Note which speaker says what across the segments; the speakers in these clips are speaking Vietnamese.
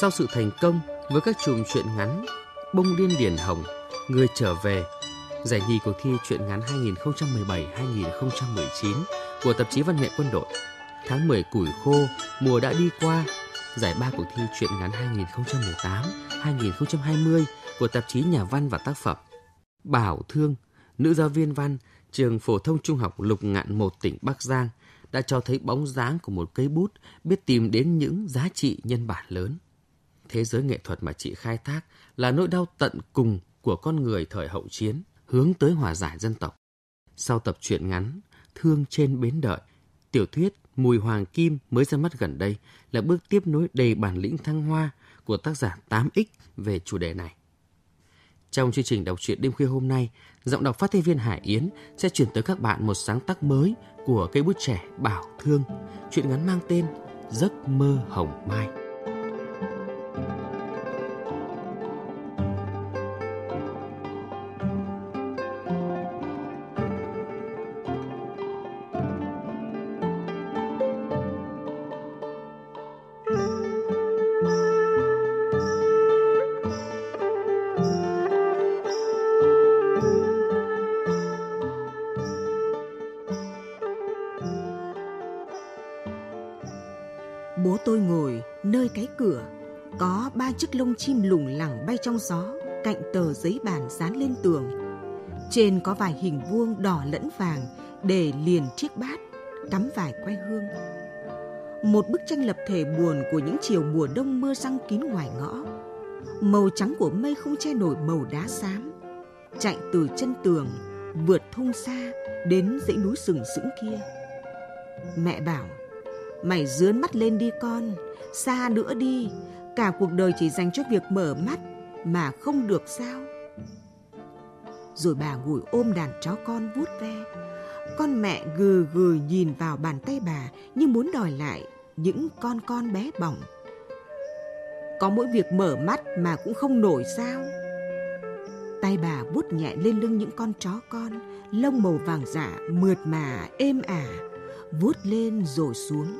Speaker 1: Sau sự thành công với các chùm truyện ngắn Bông điên điển hồng, Người trở về, giải nhì cuộc thi truyện ngắn 2017-2019 của tạp chí Văn nghệ Quân đội, tháng 10 củi khô, mùa đã đi qua, giải ba cuộc thi truyện ngắn 2018-2020 của tạp chí Nhà văn và tác phẩm. Bảo Thương, nữ giáo viên văn, trường phổ thông trung học Lục Ngạn một tỉnh Bắc Giang, đã cho thấy bóng dáng của một cây bút biết tìm đến những giá trị nhân bản lớn. Thế giới nghệ thuật mà chị khai thác là nỗi đau tận cùng của con người thời hậu chiến, hướng tới hòa giải dân tộc. Sau tập truyện ngắn Thương trên bến đợi, tiểu thuyết Mùi Hoàng Kim mới ra mắt gần đây là bước tiếp nối đầy bản lĩnh thăng hoa của tác giả 8X về chủ đề này. Trong chương trình đọc truyện đêm khuya hôm nay, giọng đọc phát thanh viên Hải Yến sẽ chuyển tới các bạn một sáng tác mới của cây bút trẻ Bảo Thương, truyện ngắn mang tên Giấc mơ hồng mai.
Speaker 2: Trong gió cạnh tờ giấy bàn dán lên tường. Trên có vài hình vuông đỏ lẫn vàng để liền chiếc bát, cắm vài que hương. Một bức tranh lập thể buồn của những chiều mùa đông mưa răng kín ngoài ngõ. Màu trắng của mây không che nổi màu đá xám. Chạy từ chân tường, vượt thung xa đến dãy núi sừng sững kia. Mẹ bảo, Mày dướn mắt lên đi con, xa nữa đi, cả cuộc đời chỉ dành cho việc mở mắt mà không được sao? Rồi bà ngồi ôm đàn chó con vuốt ve. Con mẹ gừ gừ nhìn vào bàn tay bà như muốn đòi lại những con con bé bỏng. Có mỗi việc mở mắt mà cũng không nổi sao? Tay bà vuốt nhẹ lên lưng những con chó con, lông màu vàng dạ, mượt mà, êm ả, vuốt lên rồi xuống.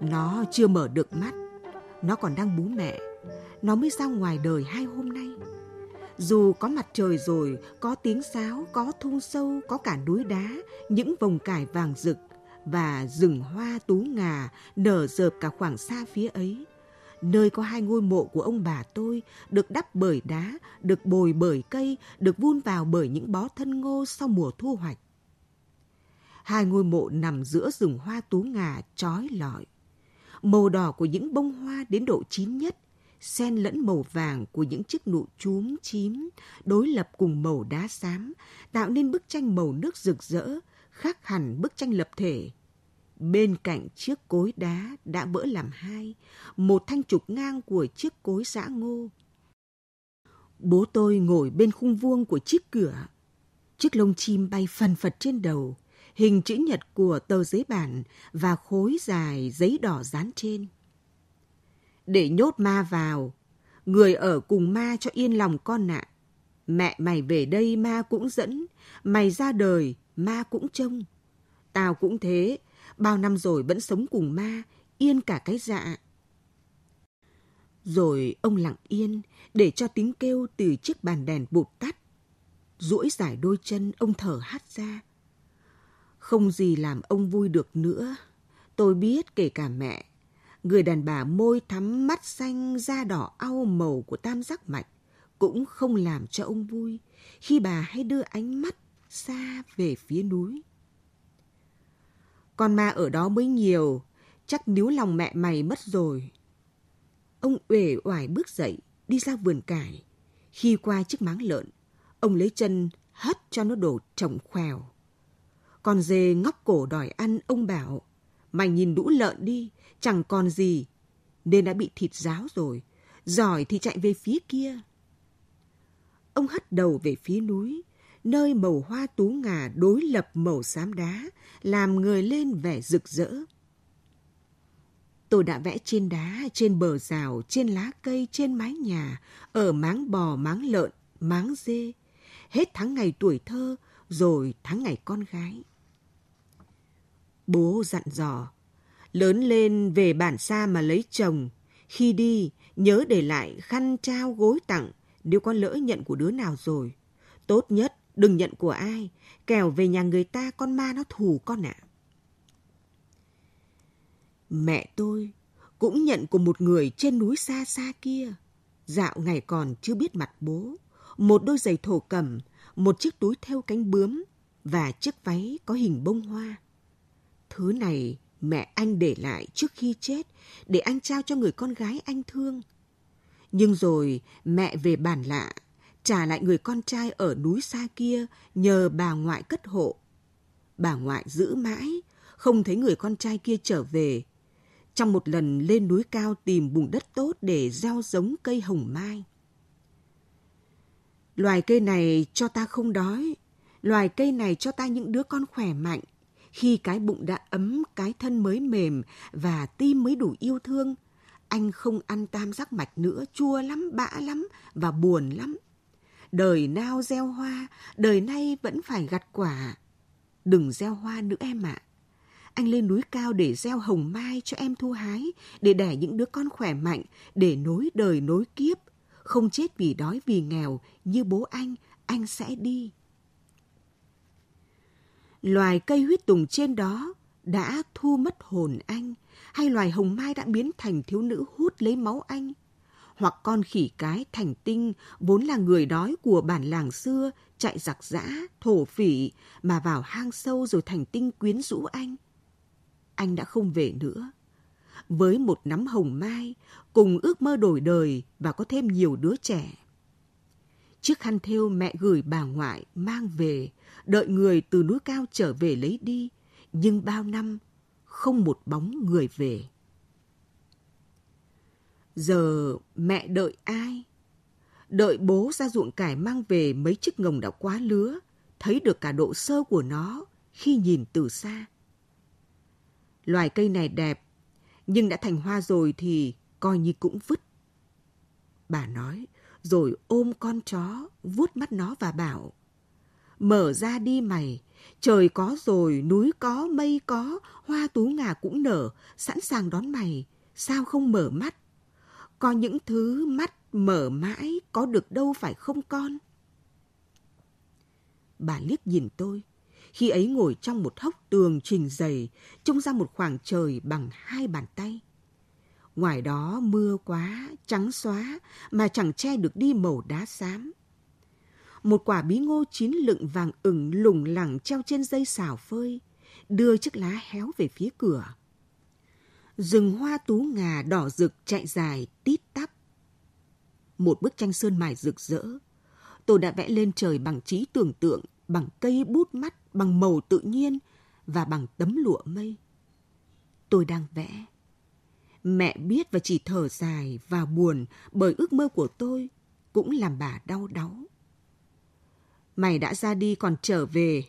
Speaker 2: Nó chưa mở được mắt, nó còn đang bú mẹ. Nó mới ra ngoài đời hai hôm nay. Dù có mặt trời rồi, có tiếng sáo, có thung sâu, có cả núi đá, những vòng cải vàng rực và rừng hoa tú ngà nở rợp cả khoảng xa phía ấy. Nơi có hai ngôi mộ của ông bà tôi được đắp bởi đá, được bồi bởi cây, được vun vào bởi những bó thân ngô sau mùa thu hoạch. Hai ngôi mộ nằm giữa rừng hoa tú ngà trói lọi màu đỏ của những bông hoa đến độ chín nhất, xen lẫn màu vàng của những chiếc nụ chúm chím, đối lập cùng màu đá xám, tạo nên bức tranh màu nước rực rỡ, khác hẳn bức tranh lập thể. Bên cạnh chiếc cối đá đã vỡ làm hai, một thanh trục ngang của chiếc cối giã ngô. Bố tôi ngồi bên khung vuông của chiếc cửa. Chiếc lông chim bay phần phật trên đầu, hình chữ nhật của tờ giấy bản và khối dài giấy đỏ dán trên. Để nhốt ma vào, người ở cùng ma cho yên lòng con ạ. Mẹ mày về đây ma cũng dẫn, mày ra đời ma cũng trông. Tao cũng thế, bao năm rồi vẫn sống cùng ma, yên cả cái dạ. Rồi ông lặng yên để cho tiếng kêu từ chiếc bàn đèn bụt tắt. duỗi dài đôi chân ông thở hắt ra. Không gì làm ông vui được nữa. Tôi biết kể cả mẹ. Người đàn bà môi thắm mắt xanh da đỏ au màu của tam giác mạch cũng không làm cho ông vui khi bà hay đưa ánh mắt xa về phía núi. Con ma ở đó mới nhiều, chắc níu lòng mẹ mày mất rồi. Ông uể oải bước dậy, đi ra vườn cải. Khi qua chiếc máng lợn, ông lấy chân hất cho nó đổ trồng khoèo. Con dê ngóc cổ đòi ăn, ông bảo, mày nhìn đũ lợn đi, chẳng còn gì, nên đã bị thịt ráo rồi, giỏi thì chạy về phía kia. Ông hất đầu về phía núi, nơi màu hoa tú ngà đối lập màu xám đá, làm người lên vẻ rực rỡ. Tôi đã vẽ trên đá, trên bờ rào, trên lá cây, trên mái nhà, ở máng bò, máng lợn, máng dê. Hết tháng ngày tuổi thơ, rồi tháng ngày con gái. Bố dặn dò, lớn lên về bản xa mà lấy chồng. Khi đi, nhớ để lại khăn trao gối tặng nếu có lỡ nhận của đứa nào rồi. Tốt nhất đừng nhận của ai, kẻo về nhà người ta con ma nó thù con ạ. Mẹ tôi cũng nhận của một người trên núi xa xa kia. Dạo ngày còn chưa biết mặt bố, một đôi giày thổ cẩm, một chiếc túi theo cánh bướm và chiếc váy có hình bông hoa. Thứ này mẹ anh để lại trước khi chết để anh trao cho người con gái anh thương. Nhưng rồi mẹ về bản lạ, trả lại người con trai ở núi xa kia nhờ bà ngoại cất hộ. Bà ngoại giữ mãi, không thấy người con trai kia trở về. Trong một lần lên núi cao tìm bùn đất tốt để gieo giống cây hồng mai. Loài cây này cho ta không đói, loài cây này cho ta những đứa con khỏe mạnh. Khi cái bụng đã ấm, cái thân mới mềm và tim mới đủ yêu thương, anh không ăn tam giác mạch nữa, chua lắm, bã lắm và buồn lắm. Đời nào gieo hoa, đời nay vẫn phải gặt quả. Đừng gieo hoa nữa em ạ. À. Anh lên núi cao để gieo hồng mai cho em thu hái, để đẻ những đứa con khỏe mạnh, để nối đời nối kiếp. Không chết vì đói vì nghèo, như bố anh, anh sẽ đi. Loài cây huyết tùng trên đó đã thu mất hồn anh, hay loài hồng mai đã biến thành thiếu nữ hút lấy máu anh, hoặc con khỉ cái thành tinh vốn là người đói của bản làng xưa chạy giặc giã, thổ phỉ mà vào hang sâu rồi thành tinh quyến rũ anh. Anh đã không về nữa. Với một nắm hồng mai, cùng ước mơ đổi đời và có thêm nhiều đứa trẻ. Chiếc khăn thêu mẹ gửi bà ngoại mang về, đợi người từ núi cao trở về lấy đi, nhưng bao năm không một bóng người về. Giờ mẹ đợi ai? Đợi bố ra ruộng cải mang về mấy chiếc ngồng đã quá lứa, thấy được cả độ sơ của nó khi nhìn từ xa. Loài cây này đẹp, nhưng đã thành hoa rồi thì coi như cũng vứt. Bà nói, rồi ôm con chó, vuốt mắt nó và bảo, Mở ra đi mày, trời có rồi, núi có, mây có, hoa tú ngà cũng nở, sẵn sàng đón mày, sao không mở mắt? Có những thứ mắt mở mãi có được đâu phải không con? Bà liếc nhìn tôi, khi ấy ngồi trong một hốc tường trình dày, trông ra một khoảng trời bằng hai bàn tay. Ngoài đó mưa quá, trắng xóa, mà chẳng che được đi màu đá xám. Một quả bí ngô chín lựng vàng ửng lủng lẳng treo trên dây xào phơi, đưa chiếc lá héo về phía cửa. Rừng hoa tú ngà đỏ rực chạy dài tít tắp. Một bức tranh sơn mài rực rỡ. Tôi đã vẽ lên trời bằng trí tưởng tượng, bằng cây bút mắt, bằng màu tự nhiên và bằng tấm lụa mây. Tôi đang vẽ. Mẹ biết và chỉ thở dài và buồn bởi ước mơ của tôi cũng làm bà đau đáu. Mày đã ra đi còn trở về.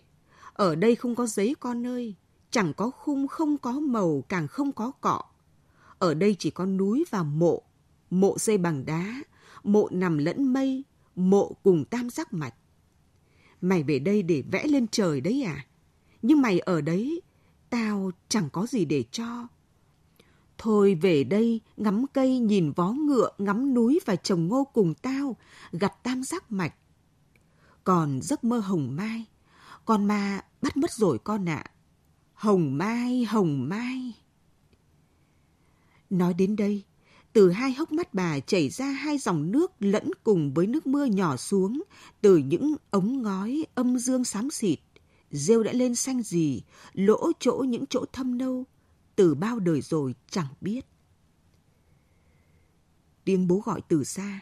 Speaker 2: Ở đây không có giấy con ơi. Chẳng có khung, không có màu, càng không có cọ. Ở đây chỉ có núi và mộ. Mộ xây bằng đá, mộ nằm lẫn mây, mộ cùng tam giác mạch. Mày về đây để vẽ lên trời đấy à? Nhưng mày ở đấy, tao chẳng có gì để cho. Thôi về đây, ngắm cây, nhìn vó ngựa, ngắm núi và trồng ngô cùng tao, gặt tam giác mạch. Còn giấc mơ hồng mai, con ma bắt mất rồi con ạ. À. Hồng mai, hồng mai. Nói đến đây, Từ hai hốc mắt bà chảy ra hai dòng nước lẫn cùng với nước mưa nhỏ xuống từ những ống ngói âm dương xám xịt. Rêu đã lên xanh gì, lỗ chỗ những chỗ thâm nâu, từ bao đời rồi chẳng biết. Tiếng bố gọi từ xa.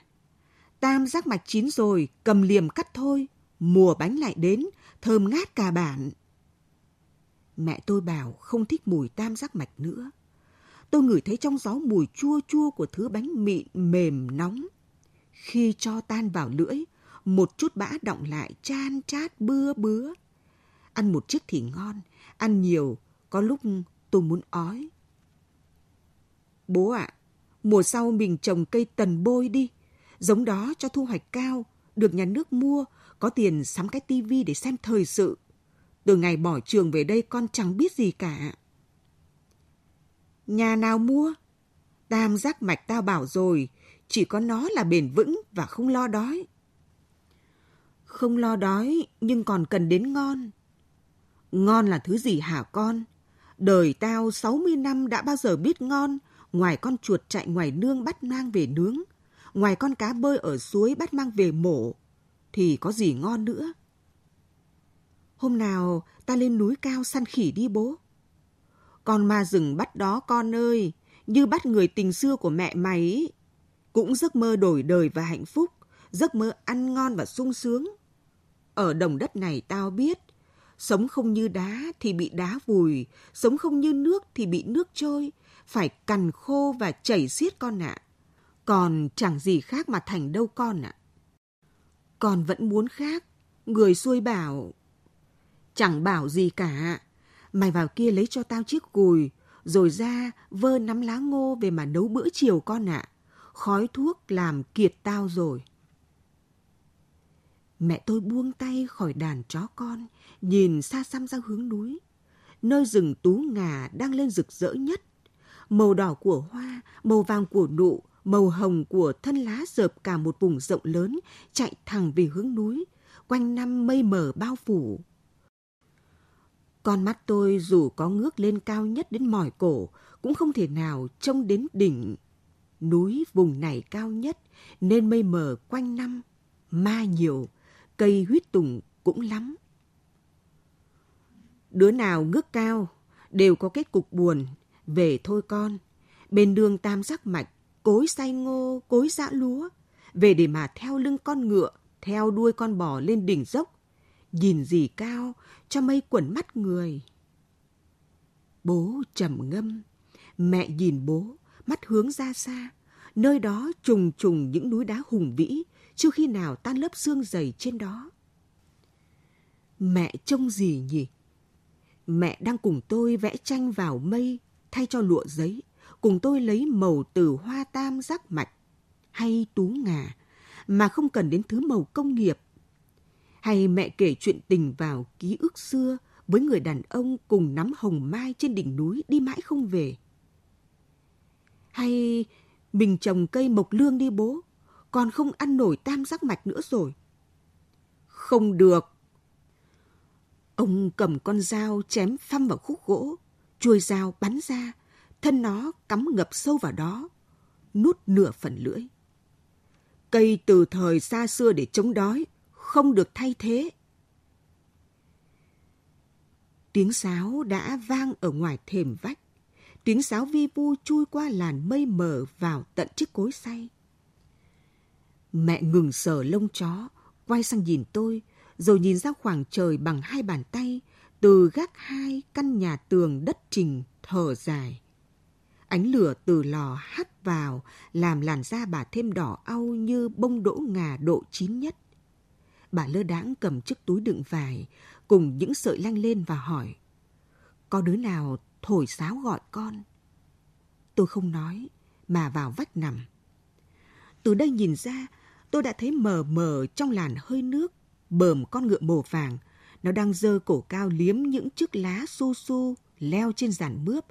Speaker 2: Tam giác mạch chín rồi, cầm liềm cắt thôi, mùa bánh lại đến, thơm ngát cả bản. Mẹ tôi bảo không thích mùi tam giác mạch nữa. Tôi ngửi thấy trong gió mùi chua chua của thứ bánh mịn mềm nóng. Khi cho tan vào lưỡi, một chút bã động lại chan chát bưa bứa. Ăn một chiếc thì ngon, ăn nhiều, có lúc tôi muốn ói. Bố ạ, à, mùa sau mình trồng cây tần bôi đi. Giống đó cho thu hoạch cao, được nhà nước mua, có tiền sắm cái tivi để xem thời sự. Từ ngày bỏ trường về đây con chẳng biết gì cả. Nhà nào mua? Tam giác mạch tao bảo rồi, chỉ có nó là bền vững và không lo đói. Không lo đói nhưng còn cần đến ngon. Ngon là thứ gì hả con? Đời tao 60 năm đã bao giờ biết ngon, ngoài con chuột chạy ngoài nương bắt mang về nướng, ngoài con cá bơi ở suối bắt mang về mổ, thì có gì ngon nữa. Hôm nào ta lên núi cao săn khỉ đi bố. Con ma rừng bắt đó con ơi, như bắt người tình xưa của mẹ mày Cũng giấc mơ đổi đời và hạnh phúc, giấc mơ ăn ngon và sung sướng. Ở đồng đất này tao biết, sống không như đá thì bị đá vùi, sống không như nước thì bị nước trôi, phải cằn khô và chảy xiết con ạ. Còn chẳng gì khác mà thành đâu con ạ. Con vẫn muốn khác, người xuôi bảo. Chẳng bảo gì cả, mày vào kia lấy cho tao chiếc cùi, rồi ra vơ nắm lá ngô về mà nấu bữa chiều con ạ. Khói thuốc làm kiệt tao rồi. Mẹ tôi buông tay khỏi đàn chó con, nhìn xa xăm ra hướng núi. Nơi rừng tú ngà đang lên rực rỡ nhất. Màu đỏ của hoa, màu vàng của nụ, màu hồng của thân lá dợp cả một vùng rộng lớn, chạy thẳng về hướng núi, quanh năm mây mờ bao phủ. Con mắt tôi dù có ngước lên cao nhất đến mỏi cổ, cũng không thể nào trông đến đỉnh. Núi vùng này cao nhất, nên mây mờ quanh năm, ma nhiều, cây huyết tùng cũng lắm. Đứa nào ngước cao, đều có kết cục buồn, về thôi con. Bên đường tam giác mạch, cối say ngô, cối dã lúa, về để mà theo lưng con ngựa, theo đuôi con bò lên đỉnh dốc, nhìn gì cao, cho mây quẩn mắt người. Bố trầm ngâm, mẹ nhìn bố, mắt hướng ra xa, nơi đó trùng trùng những núi đá hùng vĩ, chưa khi nào tan lớp xương dày trên đó. Mẹ trông gì nhỉ? Mẹ đang cùng tôi vẽ tranh vào mây thay cho lụa giấy, cùng tôi lấy màu từ hoa tam giác mạch hay tú ngà mà không cần đến thứ màu công nghiệp. Hay mẹ kể chuyện tình vào ký ức xưa với người đàn ông cùng nắm hồng mai trên đỉnh núi đi mãi không về. Hay mình trồng cây mộc lương đi bố, còn không ăn nổi tam giác mạch nữa rồi. Không được. Ông cầm con dao chém phăm vào khúc gỗ, chuôi dao bắn ra, thân nó cắm ngập sâu vào đó, nút nửa phần lưỡi. Cây từ thời xa xưa để chống đói, không được thay thế. Tiếng sáo đã vang ở ngoài thềm vách. Tiếng sáo vi vu chui qua làn mây mờ vào tận chiếc cối say. Mẹ ngừng sờ lông chó, quay sang nhìn tôi, rồi nhìn ra khoảng trời bằng hai bàn tay, từ gác hai căn nhà tường đất trình thở dài. Ánh lửa từ lò hắt vào, làm làn da bà thêm đỏ au như bông đỗ ngà độ chín nhất. Bà lơ đãng cầm chiếc túi đựng vải, cùng những sợi lanh lên và hỏi. Có đứa nào thổi sáo gọi con? Tôi không nói, mà vào vách nằm. Từ đây nhìn ra, tôi đã thấy mờ mờ trong làn hơi nước, bờm con ngựa màu vàng. Nó đang dơ cổ cao liếm những chiếc lá su su leo trên giàn mướp.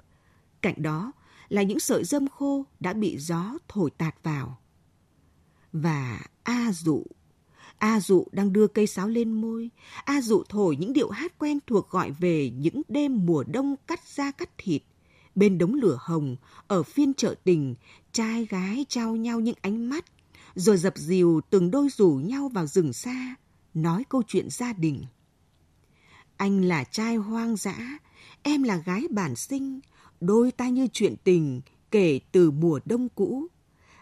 Speaker 2: Cạnh đó là những sợi dâm khô đã bị gió thổi tạt vào. Và A dụ A dụ đang đưa cây sáo lên môi. A dụ thổi những điệu hát quen thuộc gọi về những đêm mùa đông cắt da cắt thịt. Bên đống lửa hồng, ở phiên chợ tình, Trai gái trao nhau những ánh mắt, rồi dập dìu từng đôi rủ nhau vào rừng xa, nói câu chuyện gia đình. Anh là trai hoang dã, em là gái bản sinh, đôi ta như chuyện tình kể từ mùa đông cũ.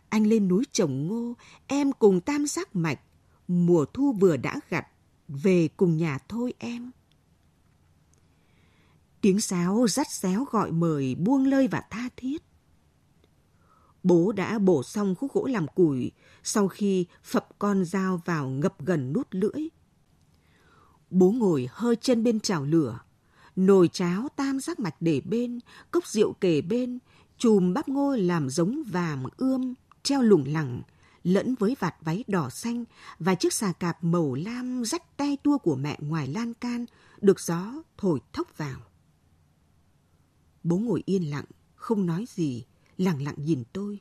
Speaker 2: Anh lên núi trồng ngô, em cùng tam giác mạch, mùa thu vừa đã gặt, về cùng nhà thôi em. Tiếng sáo rắt xéo gọi mời buông lơi và tha thiết. Bố đã bổ xong khúc gỗ làm củi sau khi phập con dao vào ngập gần nút lưỡi. Bố ngồi hơi chân bên chảo lửa, nồi cháo tam giác mạch để bên, cốc rượu kề bên, chùm bắp ngô làm giống vàm ươm, treo lủng lẳng, lẫn với vạt váy đỏ xanh và chiếc xà cạp màu lam rách tay tua của mẹ ngoài lan can, được gió thổi thốc vào. Bố ngồi yên lặng, không nói gì, lặng lặng nhìn tôi.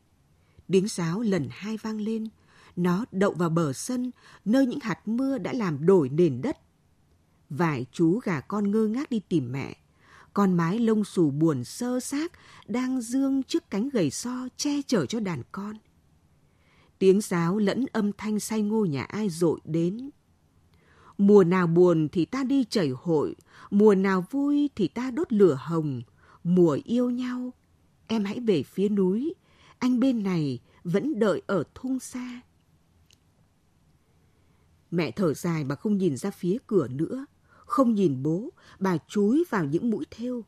Speaker 2: Tiếng sáo lần hai vang lên, nó đậu vào bờ sân, nơi những hạt mưa đã làm đổi nền đất. Vài chú gà con ngơ ngác đi tìm mẹ. Con mái lông xù buồn sơ xác đang dương trước cánh gầy so che chở cho đàn con. Tiếng sáo lẫn âm thanh say ngô nhà ai dội đến. Mùa nào buồn thì ta đi chảy hội, mùa nào vui thì ta đốt lửa hồng, mùa yêu nhau. Em hãy về phía núi, anh bên này vẫn đợi ở thung xa. Mẹ thở dài mà không nhìn ra phía cửa nữa, không nhìn bố, bà chúi vào những mũi thêu.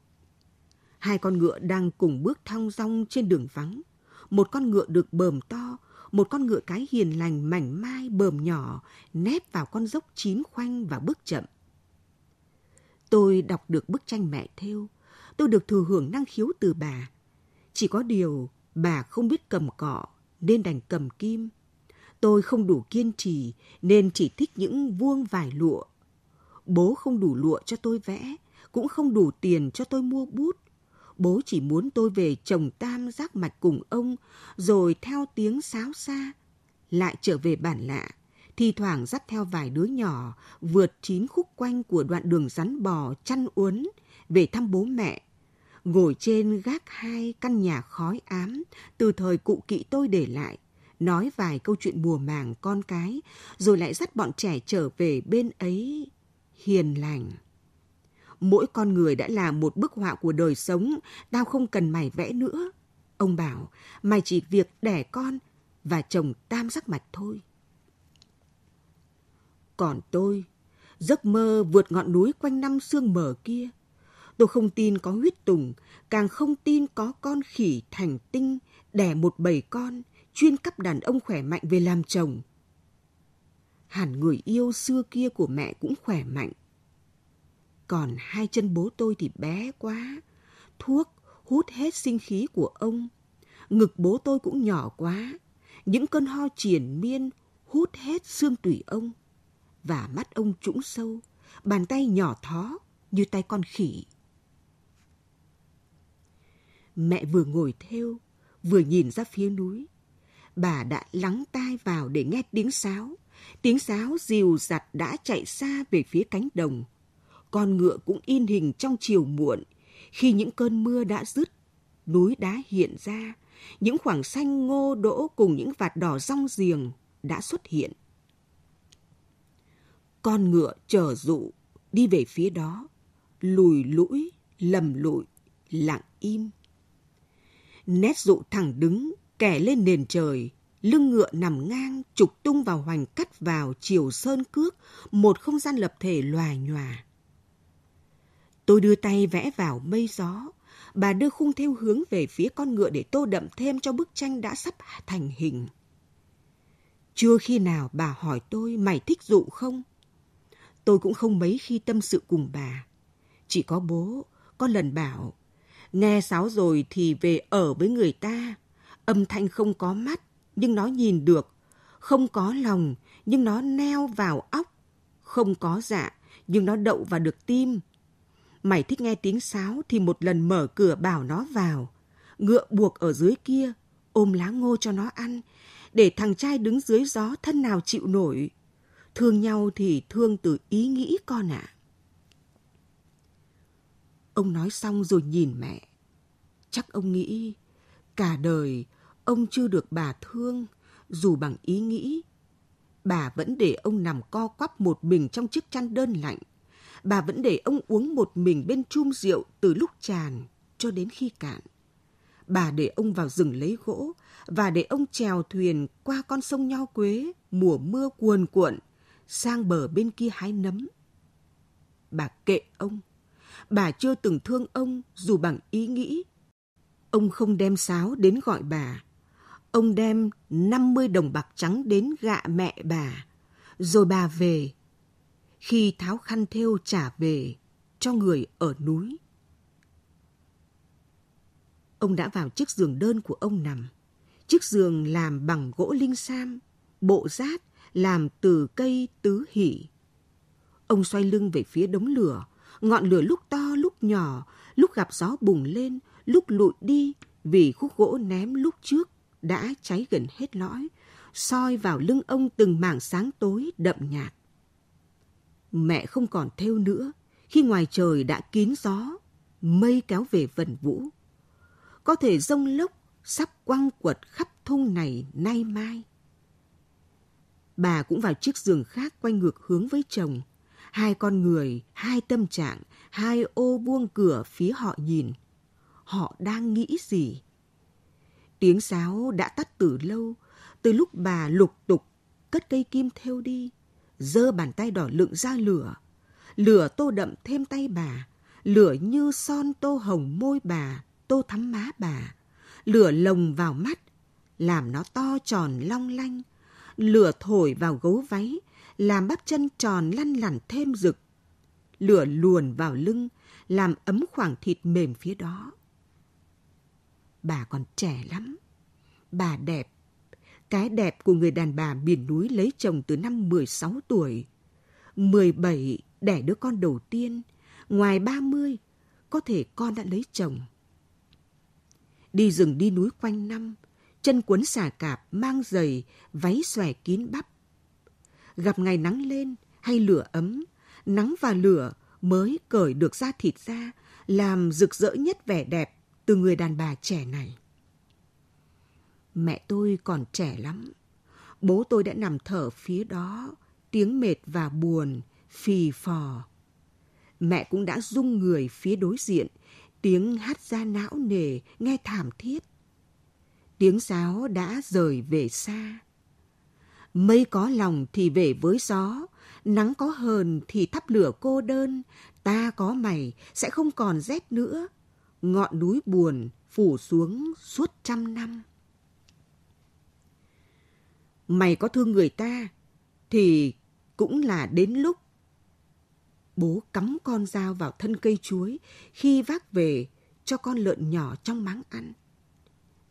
Speaker 2: Hai con ngựa đang cùng bước thong dong trên đường vắng. Một con ngựa được bờm to, một con ngựa cái hiền lành mảnh mai bờm nhỏ nép vào con dốc chín khoanh và bước chậm. Tôi đọc được bức tranh mẹ thêu, tôi được thừa hưởng năng khiếu từ bà. Chỉ có điều bà không biết cầm cọ nên đành cầm kim. Tôi không đủ kiên trì nên chỉ thích những vuông vải lụa. Bố không đủ lụa cho tôi vẽ, cũng không đủ tiền cho tôi mua bút. Bố chỉ muốn tôi về trồng tam giác mạch cùng ông, rồi theo tiếng sáo xa, lại trở về bản lạ, thi thoảng dắt theo vài đứa nhỏ vượt chín khúc quanh của đoạn đường rắn bò chăn uốn về thăm bố mẹ ngồi trên gác hai căn nhà khói ám từ thời cụ kỵ tôi để lại, nói vài câu chuyện mùa màng con cái, rồi lại dắt bọn trẻ trở về bên ấy hiền lành. Mỗi con người đã là một bức họa của đời sống, tao không cần mày vẽ nữa. Ông bảo, mày chỉ việc đẻ con và chồng tam giác mạch thôi. Còn tôi, giấc mơ vượt ngọn núi quanh năm sương mờ kia – Tôi không tin có huyết tùng, càng không tin có con khỉ thành tinh đẻ một bầy con, chuyên cắp đàn ông khỏe mạnh về làm chồng. Hẳn người yêu xưa kia của mẹ cũng khỏe mạnh. Còn hai chân bố tôi thì bé quá, thuốc hút hết sinh khí của ông. Ngực bố tôi cũng nhỏ quá, những cơn ho triển miên hút hết xương tủy ông. Và mắt ông trũng sâu, bàn tay nhỏ thó như tay con khỉ. Mẹ vừa ngồi theo, vừa nhìn ra phía núi. Bà đã lắng tai vào để nghe tiếng sáo. Tiếng sáo dìu dặt đã chạy xa về phía cánh đồng. Con ngựa cũng in hình trong chiều muộn. Khi những cơn mưa đã dứt, núi đá hiện ra. Những khoảng xanh ngô đỗ cùng những vạt đỏ rong giềng đã xuất hiện. Con ngựa chờ dụ đi về phía đó, lùi lũi, lầm lụi, lặng im. Nét dụ thẳng đứng, kẻ lên nền trời, lưng ngựa nằm ngang, trục tung vào hoành cắt vào chiều sơn cước, một không gian lập thể loài nhòa. Tôi đưa tay vẽ vào mây gió, bà đưa khung theo hướng về phía con ngựa để tô đậm thêm cho bức tranh đã sắp thành hình. Chưa khi nào bà hỏi tôi mày thích dụ không? Tôi cũng không mấy khi tâm sự cùng bà. Chỉ có bố, có lần bảo Nghe sáo rồi thì về ở với người ta. Âm thanh không có mắt, nhưng nó nhìn được. Không có lòng, nhưng nó neo vào óc. Không có dạ, nhưng nó đậu vào được tim. Mày thích nghe tiếng sáo thì một lần mở cửa bảo nó vào. Ngựa buộc ở dưới kia, ôm lá ngô cho nó ăn. Để thằng trai đứng dưới gió thân nào chịu nổi. Thương nhau thì thương từ ý nghĩ con ạ. À. Ông nói xong rồi nhìn mẹ. Chắc ông nghĩ cả đời Ông chưa được bà thương, dù bằng ý nghĩ. Bà vẫn để ông nằm co quắp một mình trong chiếc chăn đơn lạnh. Bà vẫn để ông uống một mình bên chum rượu từ lúc tràn cho đến khi cạn. Bà để ông vào rừng lấy gỗ và để ông chèo thuyền qua con sông Nho Quế mùa mưa cuồn cuộn sang bờ bên kia hái nấm. Bà kệ ông. Bà chưa từng thương ông dù bằng ý nghĩ. Ông không đem sáo đến gọi bà. Ông đem 50 đồng bạc trắng đến gạ mẹ bà. Rồi bà về. Khi tháo khăn thêu trả về cho người ở núi. Ông đã vào chiếc giường đơn của ông nằm. Chiếc giường làm bằng gỗ linh sam, bộ rát làm từ cây tứ hỷ. Ông xoay lưng về phía đống lửa, ngọn lửa lúc to lúc nhỏ, lúc gặp gió bùng lên, lúc lụi đi vì khúc gỗ ném lúc trước đã cháy gần hết lõi, soi vào lưng ông từng mảng sáng tối đậm nhạt. Mẹ không còn theo nữa, khi ngoài trời đã kín gió, mây kéo về vần vũ. Có thể rông lốc sắp quăng quật khắp thung này nay mai. Bà cũng vào chiếc giường khác quay ngược hướng với chồng. Hai con người, hai tâm trạng, hai ô buông cửa phía họ nhìn. Họ đang nghĩ gì? Tiếng sáo đã tắt từ lâu, từ lúc bà lục tục cất cây kim theo đi, giơ bàn tay đỏ lựng ra lửa. Lửa tô đậm thêm tay bà, lửa như son tô hồng môi bà, tô thắm má bà. Lửa lồng vào mắt, làm nó to tròn long lanh, lửa thổi vào gấu váy, làm bắp chân tròn lăn lằn thêm rực. Lửa luồn vào lưng, làm ấm khoảng thịt mềm phía đó. Bà còn trẻ lắm. Bà đẹp. Cái đẹp của người đàn bà miền núi lấy chồng từ năm 16 tuổi. 17 đẻ đứa con đầu tiên. Ngoài 30, có thể con đã lấy chồng. Đi rừng đi núi quanh năm, chân cuốn xà cạp, mang giày, váy xòe kín bắp. Gặp ngày nắng lên hay lửa ấm, nắng và lửa mới cởi được da thịt ra, làm rực rỡ nhất vẻ đẹp từ người đàn bà trẻ này. Mẹ tôi còn trẻ lắm. Bố tôi đã nằm thở phía đó, tiếng mệt và buồn, phì phò. Mẹ cũng đã rung người phía đối diện, tiếng hát ra não nề, nghe thảm thiết tiếng sáo đã rời về xa. Mây có lòng thì về với gió, nắng có hờn thì thắp lửa cô đơn, ta có mày sẽ không còn rét nữa. Ngọn núi buồn phủ xuống suốt trăm năm. Mày có thương người ta thì cũng là đến lúc bố cắm con dao vào thân cây chuối khi vác về cho con lợn nhỏ trong máng ăn.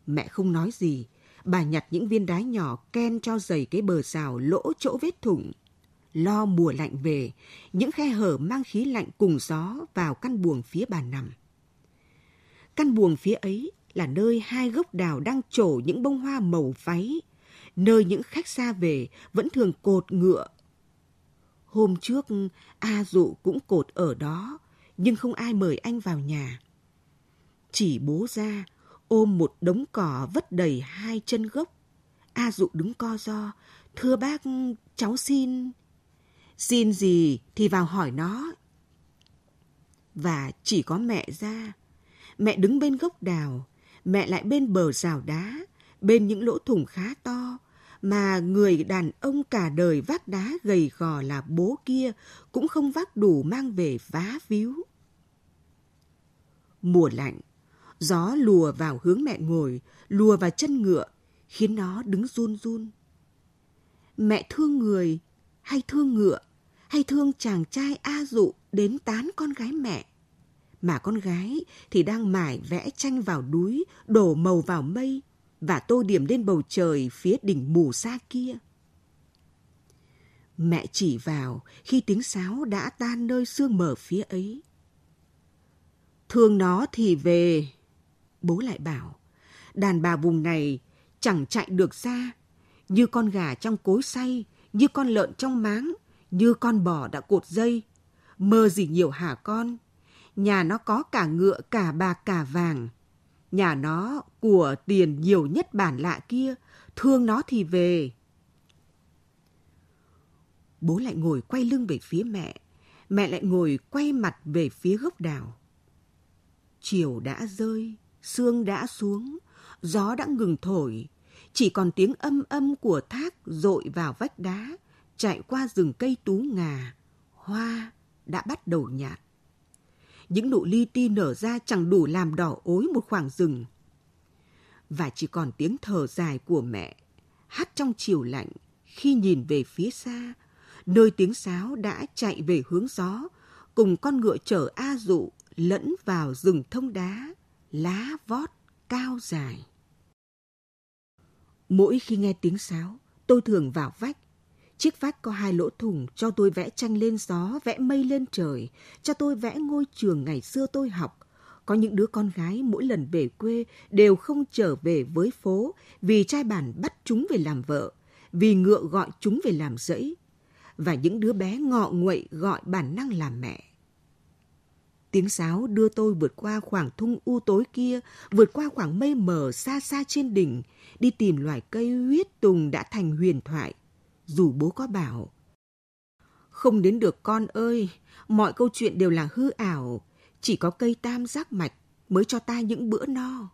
Speaker 2: Mẹ không nói gì, bà nhặt những viên đá nhỏ ken cho dày cái bờ rào lỗ chỗ vết thủng. Lo mùa lạnh về, những khe hở mang khí lạnh cùng gió vào căn buồng phía bà nằm. Căn buồng phía ấy là nơi hai gốc đào đang trổ những bông hoa màu váy, nơi những khách xa về vẫn thường cột ngựa. Hôm trước, A Dụ cũng cột ở đó, nhưng không ai mời anh vào nhà. Chỉ bố ra, ôm một đống cỏ vất đầy hai chân gốc. A Dụ đứng co do, thưa bác, cháu xin. Xin gì thì vào hỏi nó. Và chỉ có mẹ ra. Mẹ đứng bên gốc đào, mẹ lại bên bờ rào đá, bên những lỗ thủng khá to, mà người đàn ông cả đời vác đá gầy gò là bố kia cũng không vác đủ mang về vá víu. Mùa lạnh, Gió lùa vào hướng mẹ ngồi, lùa vào chân ngựa, khiến nó đứng run run. Mẹ thương người, hay thương ngựa, hay thương chàng trai A Dụ đến tán con gái mẹ. Mà con gái thì đang mải vẽ tranh vào núi, đổ màu vào mây và tô điểm lên bầu trời phía đỉnh mù xa kia. Mẹ chỉ vào khi tiếng sáo đã tan nơi sương mờ phía ấy. Thương nó thì về, Bố lại bảo, đàn bà vùng này chẳng chạy được xa, như con gà trong cối xay, như con lợn trong máng, như con bò đã cột dây. Mơ gì nhiều hả con? Nhà nó có cả ngựa, cả bạc, cả vàng. Nhà nó của tiền nhiều nhất bản lạ kia, thương nó thì về. Bố lại ngồi quay lưng về phía mẹ, mẹ lại ngồi quay mặt về phía gốc đào. Chiều đã rơi, sương đã xuống, gió đã ngừng thổi, chỉ còn tiếng âm âm của thác dội vào vách đá, chạy qua rừng cây tú ngà, hoa đã bắt đầu nhạt. Những nụ li ti nở ra chẳng đủ làm đỏ ối một khoảng rừng. Và chỉ còn tiếng thở dài của mẹ, hát trong chiều lạnh khi nhìn về phía xa, nơi tiếng sáo đã chạy về hướng gió, cùng con ngựa chở A dụ lẫn vào rừng thông đá, lá vót cao dài. Mỗi khi nghe tiếng sáo, tôi thường vào vách. Chiếc vách có hai lỗ thủng cho tôi vẽ tranh lên gió, vẽ mây lên trời, cho tôi vẽ ngôi trường ngày xưa tôi học. Có những đứa con gái mỗi lần về quê đều không trở về với phố vì trai bản bắt chúng về làm vợ, vì ngựa gọi chúng về làm rẫy. Và những đứa bé ngọ nguậy gọi bản năng làm mẹ. Tiếng sáo đưa tôi vượt qua khoảng thung u tối kia, vượt qua khoảng mây mờ xa xa trên đỉnh, đi tìm loài cây huyết tùng đã thành huyền thoại. Dù bố có bảo, không đến được con ơi, mọi câu chuyện đều là hư ảo, chỉ có cây tam giác mạch mới cho ta những bữa no.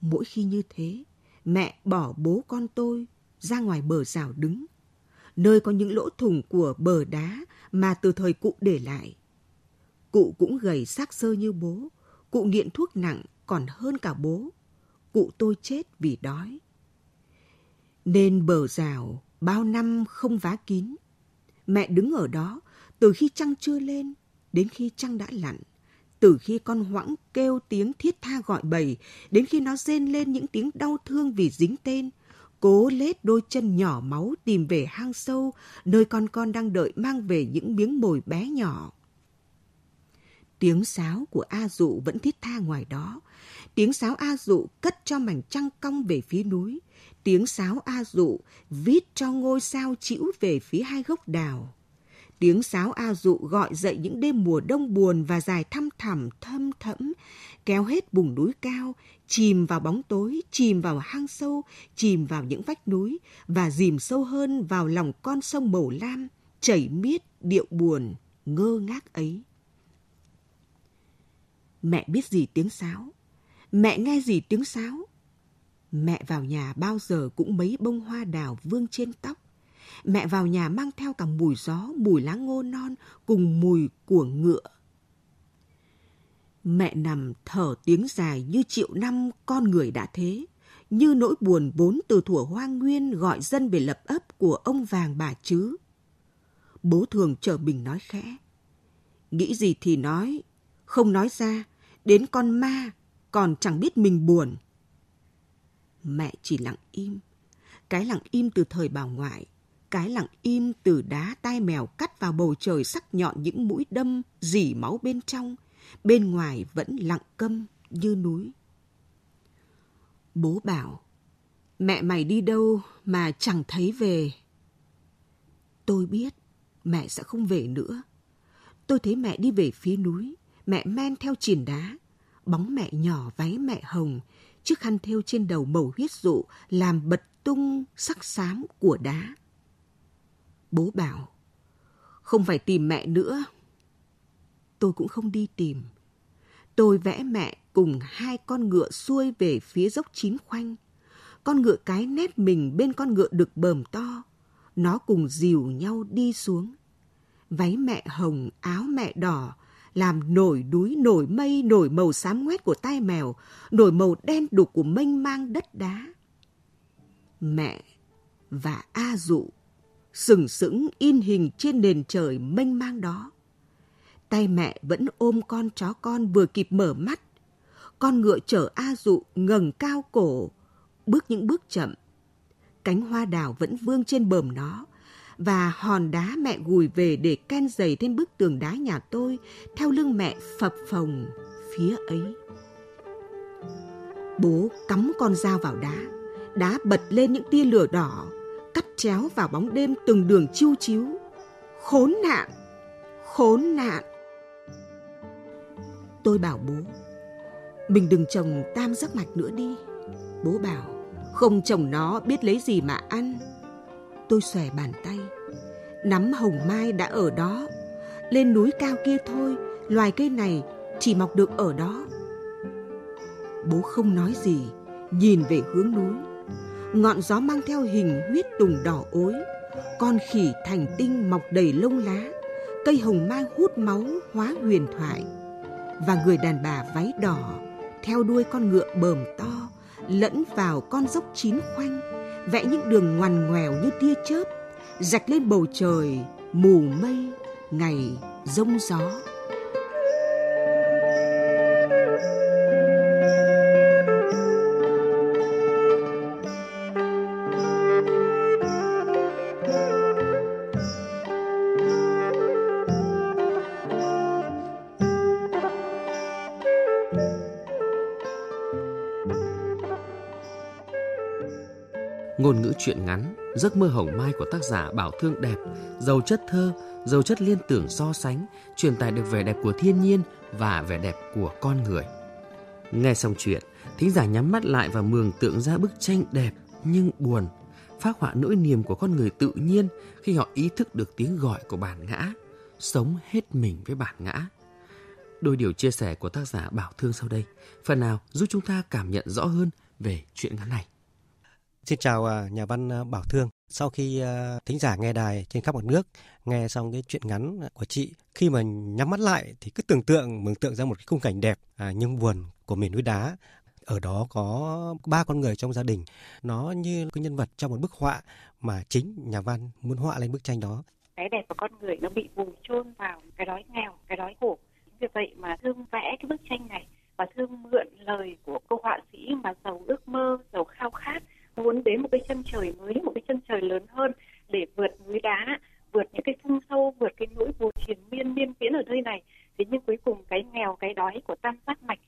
Speaker 2: Mỗi khi như thế, mẹ bỏ bố con tôi ra ngoài bờ rào đứng, nơi có những lỗ thủng của bờ đá mà từ thời cụ để lại Cụ cũng gầy xác sơ như bố, cụ nghiện thuốc nặng còn hơn cả bố. Cụ tôi chết vì đói. Nên bờ rào bao năm không vá kín. Mẹ đứng ở đó từ khi trăng chưa lên đến khi trăng đã lặn. Từ khi con hoãng kêu tiếng thiết tha gọi bầy đến khi nó rên lên những tiếng đau thương vì dính tên cố lết đôi chân nhỏ máu tìm về hang sâu nơi con con đang đợi mang về những miếng mồi bé nhỏ. Tiếng sáo của A Dụ vẫn thiết tha ngoài đó. Tiếng sáo A Dụ cất cho mảnh trăng cong về phía núi. Tiếng sáo A Dụ vít cho ngôi sao chĩu về phía hai gốc đào. Tiếng sáo A Dụ gọi dậy những đêm mùa đông buồn và dài thăm thẳm thâm thẫm, kéo hết bùng núi cao, chìm vào bóng tối, chìm vào hang sâu, chìm vào những vách núi và dìm sâu hơn vào lòng con sông màu lam, chảy miết điệu buồn, ngơ ngác ấy. Mẹ biết gì tiếng sáo? Mẹ nghe gì tiếng sáo? Mẹ vào nhà bao giờ cũng mấy bông hoa đào vương trên tóc. Mẹ vào nhà mang theo cả mùi gió, mùi lá ngô non cùng mùi của ngựa. Mẹ nằm thở tiếng dài như triệu năm con người đã thế, như nỗi buồn bốn từ thuở hoang nguyên gọi dân về lập ấp của ông vàng bà chứ. Bố thường chờ bình nói khẽ. Nghĩ gì thì nói, không nói ra, đến con ma còn chẳng biết mình buồn. Mẹ chỉ lặng im, cái lặng im từ thời bà ngoại, cái lặng im từ đá tai mèo cắt vào bầu trời sắc nhọn những mũi đâm dỉ máu bên trong, bên ngoài vẫn lặng câm như núi. Bố bảo, mẹ mày đi đâu mà chẳng thấy về. Tôi biết mẹ sẽ không về nữa. Tôi thấy mẹ đi về phía núi, mẹ men theo chìn đá. Bóng mẹ nhỏ váy mẹ hồng, chiếc khăn thêu trên đầu màu huyết dụ làm bật tung sắc xám của đá. Bố bảo, không phải tìm mẹ nữa. Tôi cũng không đi tìm. Tôi vẽ mẹ cùng hai con ngựa xuôi về phía dốc chín khoanh. Con ngựa cái nép mình bên con ngựa đực bờm to. Nó cùng dìu nhau đi xuống. Váy mẹ hồng, áo mẹ đỏ, làm nổi núi, nổi mây, nổi màu xám ngoét của tai mèo, nổi màu đen đục của mênh mang đất đá. Mẹ và A Dụ sừng sững in hình trên nền trời mênh mang đó. Tay mẹ vẫn ôm con chó con vừa kịp mở mắt. Con ngựa chở A Dụ ngẩng cao cổ, bước những bước chậm. Cánh hoa đào vẫn vương trên bờm nó, và hòn đá mẹ gùi về để ken dày trên bức tường đá nhà tôi theo lưng mẹ phập phồng phía ấy. Bố cắm con dao vào đá, đá bật lên những tia lửa đỏ, cắt chéo vào bóng đêm từng đường chiêu chiếu. Khốn nạn, khốn nạn. Tôi bảo bố, Mình đừng trồng tam giác mạch nữa đi. Bố bảo, không trồng nó biết lấy gì mà ăn. Tôi xòe bàn tay. Nắm hồng mai đã ở đó. Lên núi cao kia thôi, loài cây này chỉ mọc được ở đó. Bố không nói gì, nhìn về hướng núi. Ngọn gió mang theo hình huyết tùng đỏ ối. Con khỉ thành tinh mọc đầy lông lá. Cây hồng mai hút máu hóa huyền thoại. Và người đàn bà váy đỏ theo đuôi con ngựa bờm to lẫn vào con dốc chín khoanh vẽ những đường ngoằn ngoèo như tia chớp, rạch lên bầu trời, mù mây, ngày, rông gió.
Speaker 1: Truyện ngắn, giấc mơ hồng mai của tác giả Bảo Thương đẹp, giàu chất thơ, giàu chất liên tưởng so sánh, truyền tải được vẻ đẹp của thiên nhiên và vẻ đẹp của con người. Nghe xong chuyện, thính giả nhắm mắt lại và mường tượng ra bức tranh đẹp nhưng buồn, phát họa nỗi niềm của con người tự nhiên khi họ ý thức được tiếng gọi của bản ngã, sống hết mình với bản ngã. Đôi điều chia sẻ của tác giả Bảo Thương sau đây, phần nào giúp chúng ta cảm nhận rõ hơn về chuyện ngắn này.
Speaker 3: Xin chào à, nhà văn à, Bảo Thương. Sau khi à, thính giả nghe đài trên khắp mọi nước, nghe xong cái chuyện ngắn của chị, khi mà nhắm mắt lại thì cứ tưởng tượng, mường tượng ra một cái khung cảnh đẹp nhưng buồn của miền núi đá. Ở đó có ba con người trong gia đình, nó như cái nhân vật trong một bức họa mà chính nhà văn muốn họa lên bức tranh đó.
Speaker 4: Cái đẹp của con người nó bị vùi chôn vào cái đói nghèo, cái đói khổ. Vì vậy mà Thương vẽ cái bức tranh này và Thương mượn lời của cô họa sĩ mà giàu ước mơ, giàu khao khát muốn đến một cái chân trời mới, một cái chân trời lớn hơn để vượt núi đá, vượt những cái thung sâu, vượt cái nỗi buồn triền miên miên viễn ở nơi này. Thế nhưng cuối cùng cái nghèo, cái đói của tam giác mạch,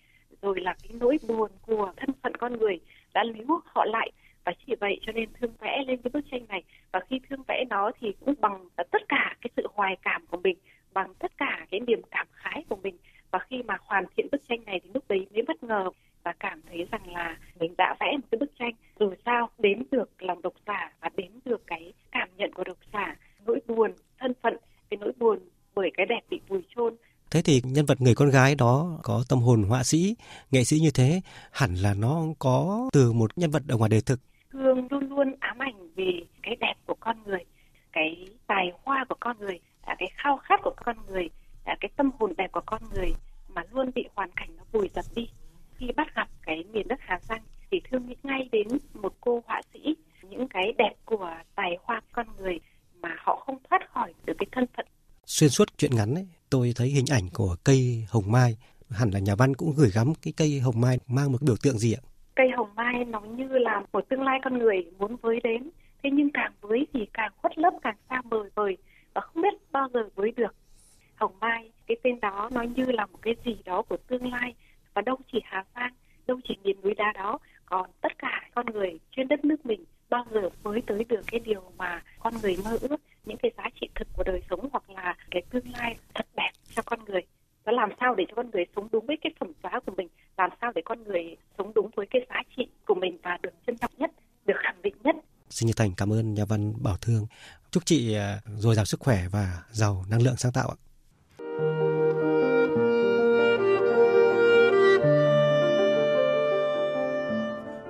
Speaker 4: rồi là cái nỗi buồn của thân phận con người đã líu họ lại. Và chỉ vậy cho nên thương vẽ lên cái bức tranh này. Và khi thương vẽ nó thì cũng bằng tất cả cái sự hoài cảm của mình, bằng tất cả cái niềm cảm khái của mình. Và khi mà hoàn thiện bức tranh này thì lúc đấy mới bất ngờ và cảm thấy rằng là mình đã vẽ một cái bức tranh rồi sao đến được lòng độc giả và đến được cái cảm nhận của độc giả nỗi buồn thân phận cái nỗi buồn bởi cái đẹp bị vùi chôn
Speaker 3: Thế thì nhân vật người con gái đó có tâm hồn họa sĩ, nghệ sĩ như thế, hẳn là nó có từ một nhân vật ở ngoài đời thực.
Speaker 4: Hương luôn luôn ám ảnh vì cái đẹp của con người, cái tài hoa của con người, cái khao khát của con người, cái tâm hồn đẹp của con người mà luôn bị hoàn cảnh nó vùi dập đi khi bắt gặp cái miền đất Hà Giang thì thương nghĩ ngay đến một cô họa sĩ những cái đẹp của tài hoa con người mà họ không thoát khỏi được cái thân phận.
Speaker 3: Xuyên suốt chuyện ngắn ấy, tôi thấy hình ảnh của cây hồng mai hẳn là nhà văn cũng gửi gắm cái cây hồng mai mang một biểu tượng gì ạ?
Speaker 4: Cây hồng mai nó như là một tương lai con người muốn với đến, thế nhưng càng với thì càng khuất lấp càng xa mờ vời và không biết bao giờ với được. Hồng mai, cái tên đó nó như là một cái gì đó của tương lai và đâu chỉ Hà Giang, đâu chỉ miền núi đá đó, còn tất cả con người trên đất nước mình bao giờ mới tới được cái điều mà con người mơ ước, những cái giá trị thực của đời sống hoặc là cái tương lai thật đẹp cho con người. Và làm sao để cho con người sống đúng với cái phẩm giá của mình, làm sao để con người sống đúng với cái giá trị của mình và được trân trọng nhất, được khẳng định nhất.
Speaker 3: Xin nhiệt thành cảm ơn nhà văn Bảo Thương. Chúc chị à, dồi dào sức khỏe và giàu năng lượng sáng tạo ạ.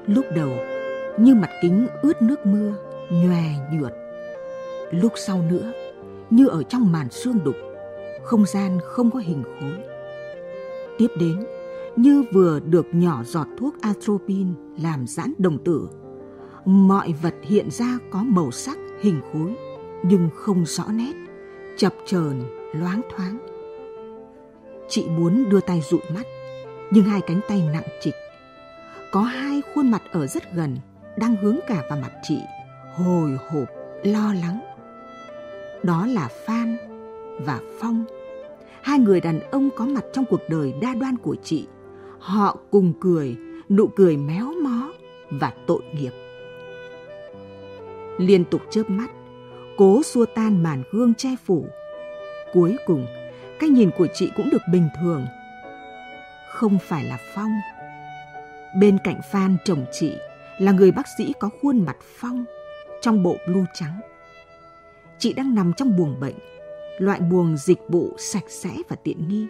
Speaker 2: Lúc đầu như mặt kính ướt nước mưa, nhòe nhuột. Lúc sau nữa như ở trong màn xương đục, không gian không có hình khối. Tiếp đến như vừa được nhỏ giọt thuốc atropine làm giãn đồng tử. Mọi vật hiện ra có màu sắc, hình khối, nhưng không rõ nét, chập chờn, loáng thoáng. Chị muốn đưa tay dụi mắt, nhưng hai cánh tay nặng trịch. Có hai khuôn mặt ở rất gần đang hướng cả vào mặt chị hồi hộp lo lắng. Đó là phan và phong. Hai người đàn ông có mặt trong cuộc đời đa đoan của chị. Họ cùng cười nụ cười méo mó và tội nghiệp liên tục chớp mắt cố xua tan màn gương che phủ cuối cùng cái nhìn của chị cũng được bình thường không phải là phong Bên cạnh Phan chồng chị là người bác sĩ có khuôn mặt phong trong bộ blue trắng. Chị đang nằm trong buồng bệnh, loại buồng dịch vụ sạch sẽ và tiện nghi.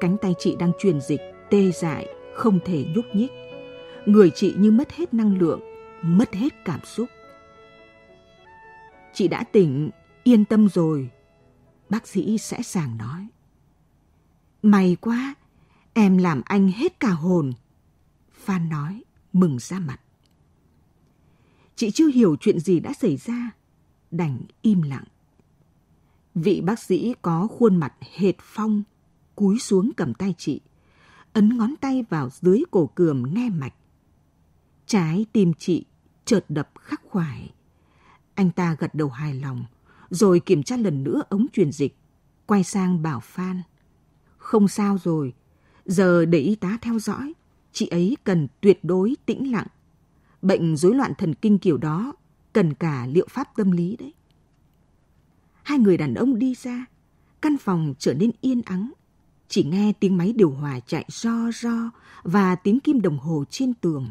Speaker 2: Cánh tay chị đang truyền dịch, tê dại, không thể nhúc nhích. Người chị như mất hết năng lượng, mất hết cảm xúc. Chị đã tỉnh, yên tâm rồi. Bác sĩ sẽ sàng nói. May quá, em làm anh hết cả hồn. Phan nói, mừng ra mặt. Chị chưa hiểu chuyện gì đã xảy ra, đành im lặng. Vị bác sĩ có khuôn mặt hệt phong, cúi xuống cầm tay chị, ấn ngón tay vào dưới cổ cườm nghe mạch. Trái tim chị chợt đập khắc khoải. Anh ta gật đầu hài lòng, rồi kiểm tra lần nữa ống truyền dịch, quay sang bảo Phan. Không sao rồi, giờ để y tá theo dõi, chị ấy cần tuyệt đối tĩnh lặng. Bệnh rối loạn thần kinh kiểu đó cần cả liệu pháp tâm lý đấy. Hai người đàn ông đi ra, căn phòng trở nên yên ắng. Chỉ nghe tiếng máy điều hòa chạy ro ro và tiếng kim đồng hồ trên tường.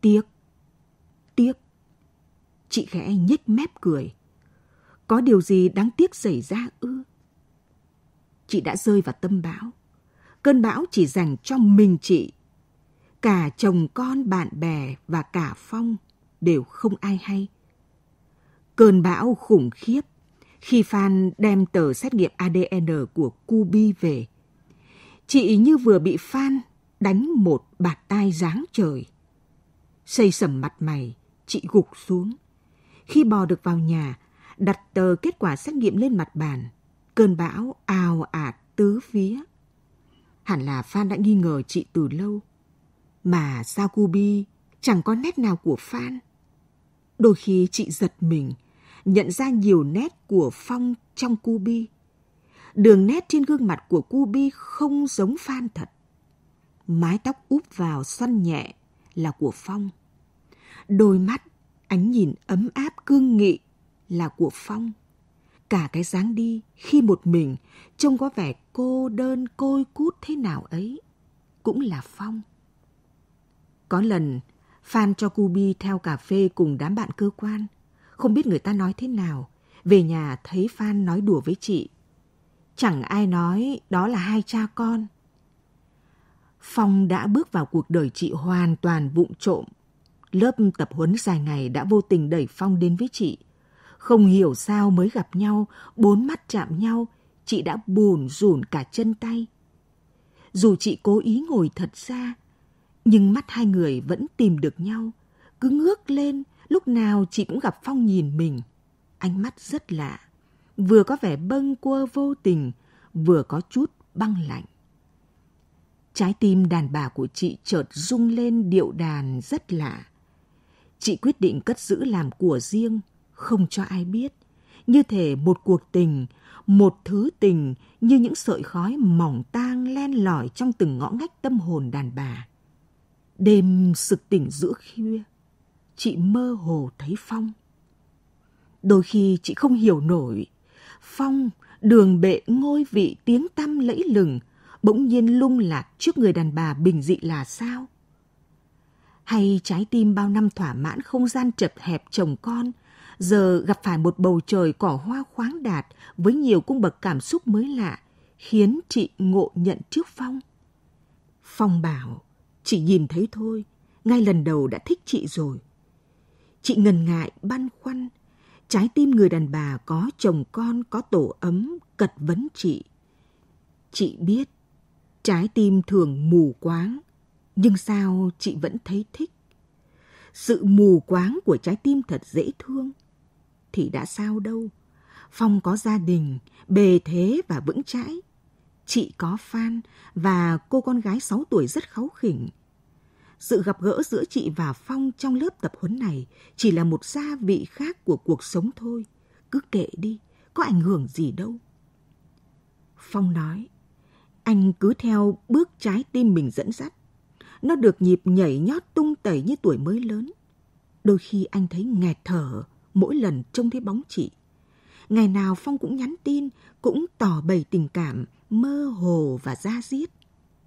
Speaker 2: Tiếc, tiếc. Chị khẽ nhếch mép cười. Có điều gì đáng tiếc xảy ra ư? Chị đã rơi vào tâm bão. Cơn bão chỉ dành cho mình chị. Cả chồng con, bạn bè và cả Phong đều không ai hay. Cơn bão khủng khiếp khi Phan đem tờ xét nghiệm ADN của Cubi về. Chị như vừa bị Phan đánh một bạt tai giáng trời. Xây sầm mặt mày, chị gục xuống. Khi bò được vào nhà, đặt tờ kết quả xét nghiệm lên mặt bàn. Cơn bão ào ạt tứ phía. Hẳn là Phan đã nghi ngờ chị từ lâu. Mà sao Kubi chẳng có nét nào của Phan. Đôi khi chị giật mình, nhận ra nhiều nét của Phong trong Kubi. Đường nét trên gương mặt của Kubi không giống Phan thật. Mái tóc úp vào xoăn nhẹ là của Phong. Đôi mắt, ánh nhìn ấm áp cương nghị là của Phong. Cả cái dáng đi khi một mình, trông có vẻ cô đơn, côi cút thế nào ấy, cũng là Phong. Có lần, Phan cho Cubi theo cà phê cùng đám bạn cơ quan. Không biết người ta nói thế nào. Về nhà thấy Phan nói đùa với chị. Chẳng ai nói đó là hai cha con. Phong đã bước vào cuộc đời chị hoàn toàn vụng trộm. Lớp tập huấn dài ngày đã vô tình đẩy Phong đến với chị. Không hiểu sao mới gặp nhau, bốn mắt chạm nhau, chị đã buồn rủn cả chân tay. Dù chị cố ý ngồi thật xa, nhưng mắt hai người vẫn tìm được nhau. Cứ ngước lên, lúc nào chị cũng gặp Phong nhìn mình. Ánh mắt rất lạ, vừa có vẻ bâng quơ vô tình, vừa có chút băng lạnh. Trái tim đàn bà của chị chợt rung lên điệu đàn rất lạ. Chị quyết định cất giữ làm của riêng, không cho ai biết. Như thể một cuộc tình, một thứ tình như những sợi khói mỏng tang len lỏi trong từng ngõ ngách tâm hồn đàn bà. Đêm sực tỉnh giữa khuya, chị mơ hồ thấy Phong. Đôi khi chị không hiểu nổi, Phong, đường bệ ngôi vị tiếng tăm lẫy lừng, bỗng nhiên lung lạc trước người đàn bà bình dị là sao? Hay trái tim bao năm thỏa mãn không gian chật hẹp chồng con, giờ gặp phải một bầu trời cỏ hoa khoáng đạt với nhiều cung bậc cảm xúc mới lạ, khiến chị ngộ nhận trước Phong. Phong bảo, chị nhìn thấy thôi, ngay lần đầu đã thích chị rồi. Chị ngần ngại, băn khoăn, trái tim người đàn bà có chồng con, có tổ ấm, cật vấn chị. Chị biết, trái tim thường mù quáng, nhưng sao chị vẫn thấy thích? Sự mù quáng của trái tim thật dễ thương. Thì đã sao đâu. Phong có gia đình, bề thế và vững chãi. Chị có Phan và cô con gái 6 tuổi rất kháu khỉnh. Sự gặp gỡ giữa chị và Phong trong lớp tập huấn này chỉ là một gia vị khác của cuộc sống thôi. Cứ kệ đi, có ảnh hưởng gì đâu. Phong nói, anh cứ theo bước trái tim mình dẫn dắt. Nó được nhịp nhảy nhót tung tẩy như tuổi mới lớn. Đôi khi anh thấy nghẹt thở mỗi lần trông thấy bóng chị. Ngày nào Phong cũng nhắn tin, cũng tỏ bày tình cảm, mơ hồ và da diết.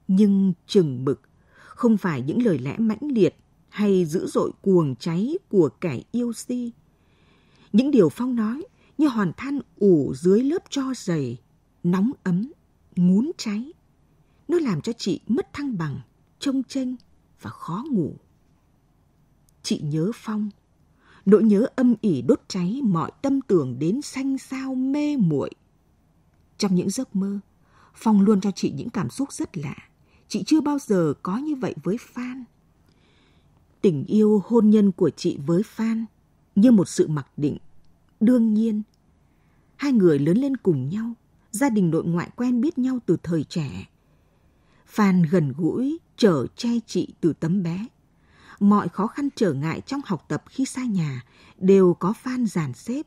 Speaker 2: Nhưng chừng mực, không phải những lời lẽ mãnh liệt hay dữ dội cuồng cháy của kẻ yêu si. Những điều Phong nói như hòn than ủ dưới lớp cho dày, nóng ấm, ngún cháy. Nó làm cho chị mất thăng bằng, trông tranh và khó ngủ. Chị nhớ Phong, nỗi nhớ âm ỉ đốt cháy mọi tâm tưởng đến xanh sao mê muội. Trong những giấc mơ, Phong luôn cho chị những cảm xúc rất lạ. Chị chưa bao giờ có như vậy với Phan. Tình yêu hôn nhân của chị với Phan như một sự mặc định, đương nhiên. Hai người lớn lên cùng nhau, gia đình nội ngoại quen biết nhau từ thời trẻ. Phan gần gũi, chở che chị từ tấm bé. Mọi khó khăn trở ngại trong học tập khi xa nhà đều có Phan giàn xếp.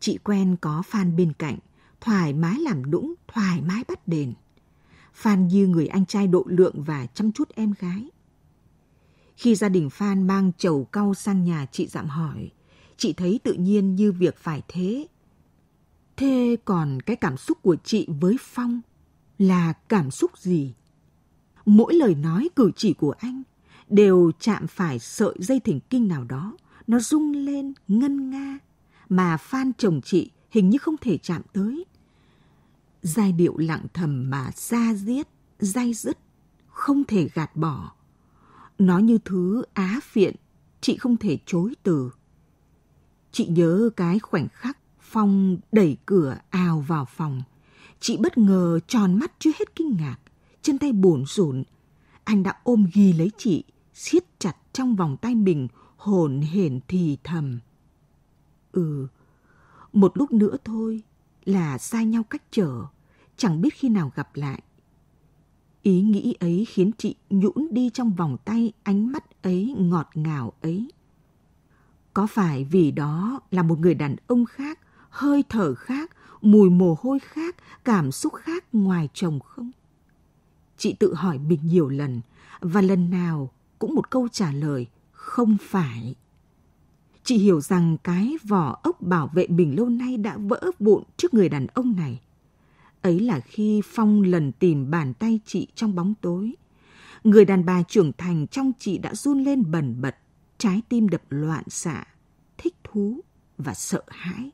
Speaker 2: Chị quen có Phan bên cạnh, thoải mái làm nũng, thoải mái bắt đền. Phan như người anh trai độ lượng và chăm chút em gái. Khi gia đình Phan mang chầu cau sang nhà chị dạm hỏi, chị thấy tự nhiên như việc phải thế. Thế còn cái cảm xúc của chị với Phong là cảm xúc gì? Mỗi lời nói cử chỉ của anh đều chạm phải sợi dây thỉnh kinh nào đó, nó rung lên ngân nga mà Phan chồng chị hình như không thể chạm tới. Giai điệu lặng thầm mà xa diết, dai dứt, không thể gạt bỏ. Nó như thứ á phiện, chị không thể chối từ. Chị nhớ cái khoảnh khắc Phong đẩy cửa ào vào phòng. Chị bất ngờ tròn mắt chưa hết kinh ngạc, chân tay bồn rộn. Anh đã ôm ghi lấy chị, siết chặt trong vòng tay mình, hồn hển thì thầm. Ừ, một lúc nữa thôi là xa nhau cách trở, chẳng biết khi nào gặp lại. Ý nghĩ ấy khiến chị nhũn đi trong vòng tay ánh mắt ấy ngọt ngào ấy. Có phải vì đó là một người đàn ông khác, hơi thở khác, mùi mồ hôi khác, cảm xúc khác ngoài chồng không? Chị tự hỏi mình nhiều lần và lần nào cũng một câu trả lời không phải. Chị hiểu rằng cái vỏ ốc bảo vệ mình lâu nay đã vỡ vụn trước người đàn ông này. Ấy là khi Phong lần tìm bàn tay chị trong bóng tối. Người đàn bà trưởng thành trong chị đã run lên bần bật, trái tim đập loạn xạ, thích thú và sợ hãi.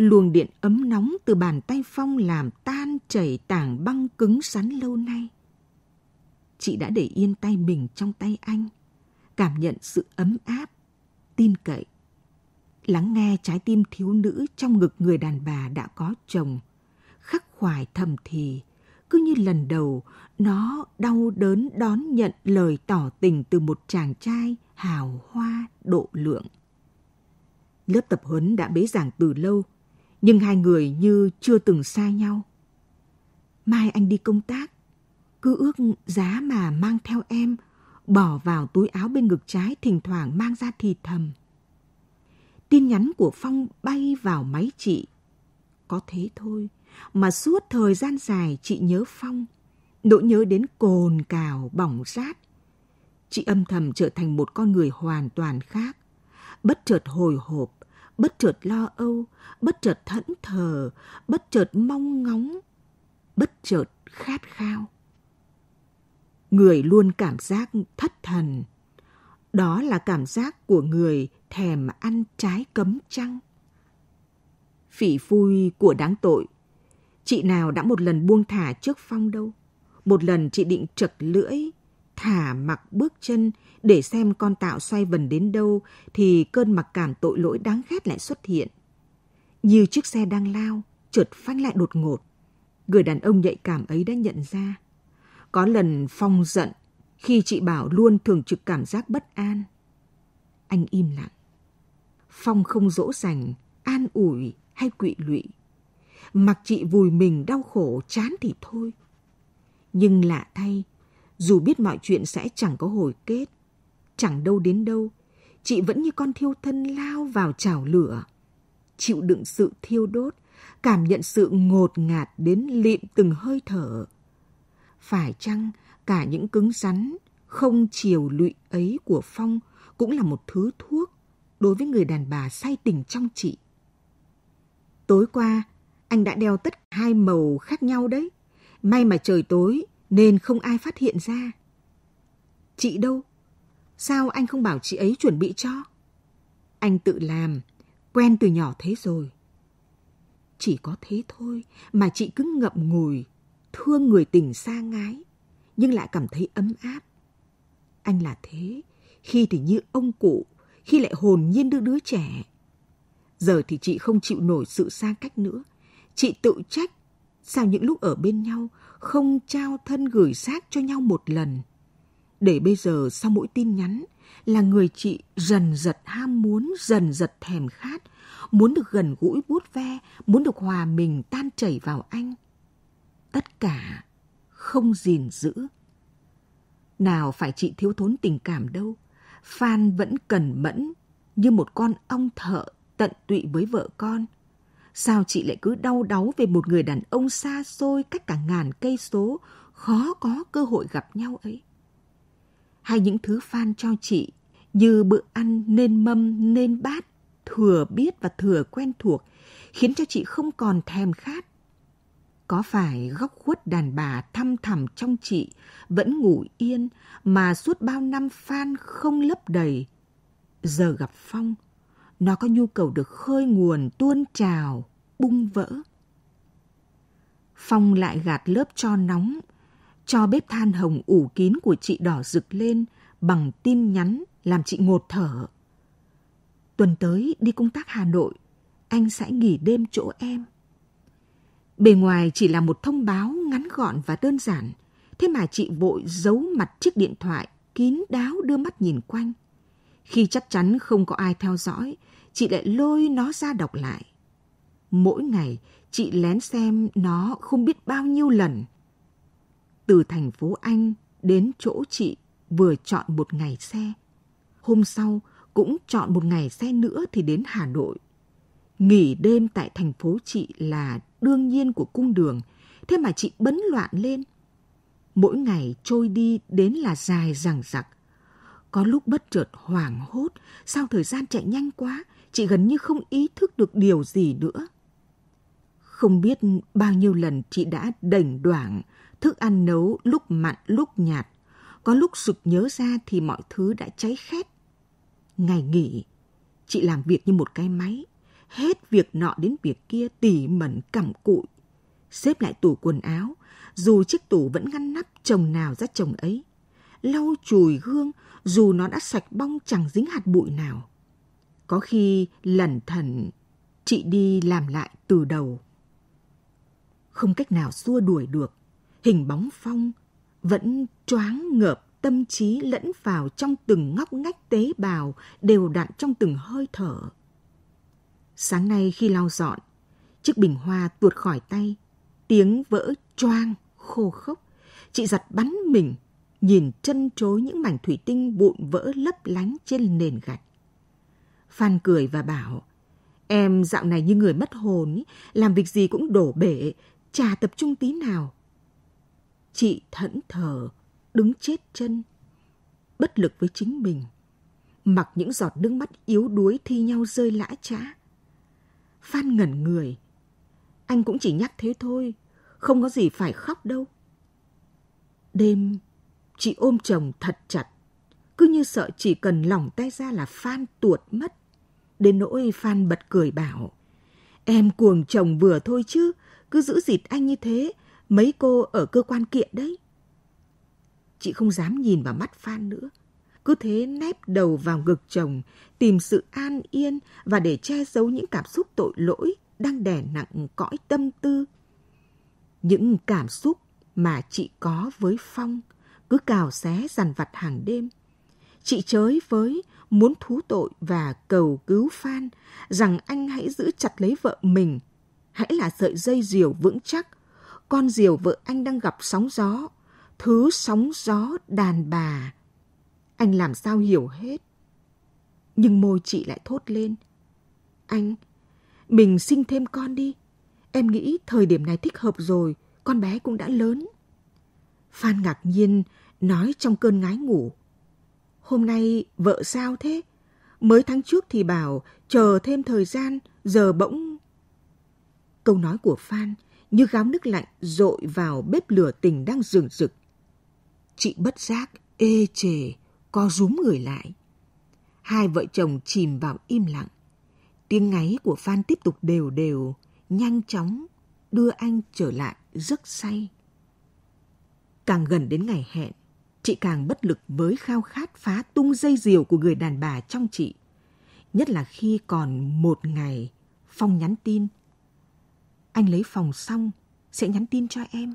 Speaker 2: Luồng điện ấm nóng từ bàn tay Phong làm tan chảy tảng băng cứng rắn lâu nay. Chị đã để yên tay mình trong tay anh, cảm nhận sự ấm áp, tin cậy. Lắng nghe trái tim thiếu nữ trong ngực người đàn bà đã có chồng, khắc khoải thầm thì, cứ như lần đầu nó đau đớn đón nhận lời tỏ tình từ một chàng trai hào hoa độ lượng. Lớp tập huấn đã bế giảng từ lâu, nhưng hai người như chưa từng xa nhau. Mai anh đi công tác, cứ ước giá mà mang theo em, bỏ vào túi áo bên ngực trái thỉnh thoảng mang ra thì thầm. Tin nhắn của Phong bay vào máy chị. Có thế thôi, mà suốt thời gian dài chị nhớ Phong, nỗi nhớ đến cồn cào, bỏng rát. Chị âm thầm trở thành một con người hoàn toàn khác, bất chợt hồi hộp, bất chợt lo âu, bất chợt thẫn thờ, bất chợt mong ngóng, bất chợt khát khao. Người luôn cảm giác thất thần. Đó là cảm giác của người thèm ăn trái cấm trăng. Phỉ phui của đáng tội. Chị nào đã một lần buông thả trước phong đâu. Một lần chị định trật lưỡi, thả mặc bước chân để xem con tạo xoay vần đến đâu thì cơn mặc cảm tội lỗi đáng ghét lại xuất hiện. Như chiếc xe đang lao, chợt phanh lại đột ngột. Người đàn ông nhạy cảm ấy đã nhận ra. Có lần Phong giận khi chị bảo luôn thường trực cảm giác bất an. Anh im lặng. Phong không dỗ dành, an ủi hay quỵ lụy. Mặc chị vùi mình đau khổ chán thì thôi. Nhưng lạ thay, dù biết mọi chuyện sẽ chẳng có hồi kết, chẳng đâu đến đâu, chị vẫn như con thiêu thân lao vào chảo lửa, chịu đựng sự thiêu đốt, cảm nhận sự ngột ngạt đến lịm từng hơi thở. Phải chăng cả những cứng rắn, không chiều lụy ấy của Phong cũng là một thứ thuốc đối với người đàn bà say tình trong chị. Tối qua, anh đã đeo tất hai màu khác nhau đấy. May mà trời tối nên không ai phát hiện ra. Chị đâu? Sao anh không bảo chị ấy chuẩn bị cho? Anh tự làm, quen từ nhỏ thế rồi. Chỉ có thế thôi mà chị cứ ngậm ngùi, thương người tình xa ngái, nhưng lại cảm thấy ấm áp. Anh là thế, khi thì như ông cụ, khi lại hồn nhiên đứa đứa trẻ. Giờ thì chị không chịu nổi sự xa cách nữa. Chị tự trách, sao những lúc ở bên nhau không trao thân gửi xác cho nhau một lần. Để bây giờ sau mỗi tin nhắn là người chị dần giật ham muốn, dần giật thèm khát, muốn được gần gũi bút ve, muốn được hòa mình tan chảy vào anh. Tất cả không gìn giữ. Nào phải chị thiếu thốn tình cảm đâu, Phan vẫn cần mẫn như một con ong thợ tận tụy với vợ con. Sao chị lại cứ đau đáu về một người đàn ông xa xôi cách cả ngàn cây số, khó có cơ hội gặp nhau ấy? Hay những thứ Phan cho chị như bữa ăn nên mâm nên bát, thừa biết và thừa quen thuộc, khiến cho chị không còn thèm khát. Có phải góc khuất đàn bà thăm thẳm trong chị vẫn ngủ yên mà suốt bao năm Phan không lấp đầy? Giờ gặp Phong, nó có nhu cầu được khơi nguồn tuôn trào, bung vỡ. Phong lại gạt lớp cho nóng, cho bếp than hồng ủ kín của chị đỏ rực lên bằng tin nhắn làm chị ngột thở. Tuần tới đi công tác Hà Nội, anh sẽ nghỉ đêm chỗ em. Bề ngoài chỉ là một thông báo ngắn gọn và đơn giản, thế mà chị vội giấu mặt chiếc điện thoại, kín đáo đưa mắt nhìn quanh. Khi chắc chắn không có ai theo dõi, chị lại lôi nó ra đọc lại. Mỗi ngày, chị lén xem nó không biết bao nhiêu lần. Từ thành phố Anh đến chỗ chị vừa chọn một ngày xe. Hôm sau cũng chọn một ngày xe nữa thì đến Hà Nội. Nghỉ đêm tại thành phố chị là đương nhiên của cung đường, thế mà chị bấn loạn lên. Mỗi ngày trôi đi đến là dài rằng rặc. Có lúc bất chợt hoảng hốt, sao thời gian chạy nhanh quá, chị gần như không ý thức được điều gì nữa. Không biết bao nhiêu lần chị đã đảnh đoảng, thức ăn nấu lúc mặn lúc nhạt. Có lúc sực nhớ ra thì mọi thứ đã cháy khét. Ngày nghỉ, chị làm việc như một cái máy, hết việc nọ đến việc kia tỉ mẩn cặm cụi. Xếp lại tủ quần áo, dù chiếc tủ vẫn ngăn nắp chồng nào ra chồng ấy. Lau chùi gương, dù nó đã sạch bong chẳng dính hạt bụi nào. Có khi lẩn thẩn, chị đi làm lại từ đầu. Không cách nào xua đuổi được, hình bóng phong vẫn choáng ngợp tâm trí lẫn vào trong từng ngóc ngách tế bào đều đặn trong từng hơi thở. Sáng nay khi lau dọn, chiếc bình hoa tuột khỏi tay, tiếng vỡ choang, khô khốc. Chị giặt bắn mình, nhìn chân trối những mảnh thủy tinh vụn vỡ lấp lánh trên nền gạch. Phan cười và bảo, em dạo này như người mất hồn, làm việc gì cũng đổ bể, chả tập trung tí nào. Chị thẫn thờ, đứng chết chân, bất lực với chính mình, mặc những giọt nước mắt yếu đuối thi nhau rơi lã trã. Phan ngẩn người. Anh cũng chỉ nhắc thế thôi, không có gì phải khóc đâu. Đêm, chị ôm chồng thật chặt, cứ như sợ chỉ cần lỏng tay ra là Phan tuột mất. Đến nỗi Phan bật cười bảo, em cuồng chồng vừa thôi chứ, cứ giữ dịt anh như thế, mấy cô ở cơ quan kiện đấy. Chị không dám nhìn vào mắt Phan nữa. Cứ thế nép đầu vào ngực chồng, tìm sự an yên và để che giấu những cảm xúc tội lỗi đang đè nặng cõi tâm tư. Những cảm xúc mà chị có với Phong cứ cào xé dằn vặt hàng đêm. Chị chới với muốn thú tội và cầu cứu Phan rằng anh hãy giữ chặt lấy vợ mình, hãy là sợi dây diều vững chắc, con diều vợ anh đang gặp sóng gió, thứ sóng gió đàn bà. Anh làm sao hiểu hết. Nhưng môi chị lại thốt lên. Anh, mình sinh thêm con đi. Em nghĩ thời điểm này thích hợp rồi, con bé cũng đã lớn. Phan ngạc nhiên nói trong cơn ngái ngủ. Hôm nay vợ sao thế? Mới tháng trước thì bảo chờ thêm thời gian, giờ bỗng... Câu nói của Phan như gáo nước lạnh dội vào bếp lửa tình đang rừng rực. Chị bất giác ê chề, co rúm người lại. Hai vợ chồng chìm vào im lặng. Tiếng ngáy của Phan tiếp tục đều đều, nhanh chóng đưa anh trở lại giấc say. Càng gần đến ngày hẹn, chị càng bất lực với khao khát phá tung dây diều của người đàn bà trong chị. Nhất là khi còn một ngày, Phong nhắn tin. Anh lấy phòng xong, sẽ nhắn tin cho em.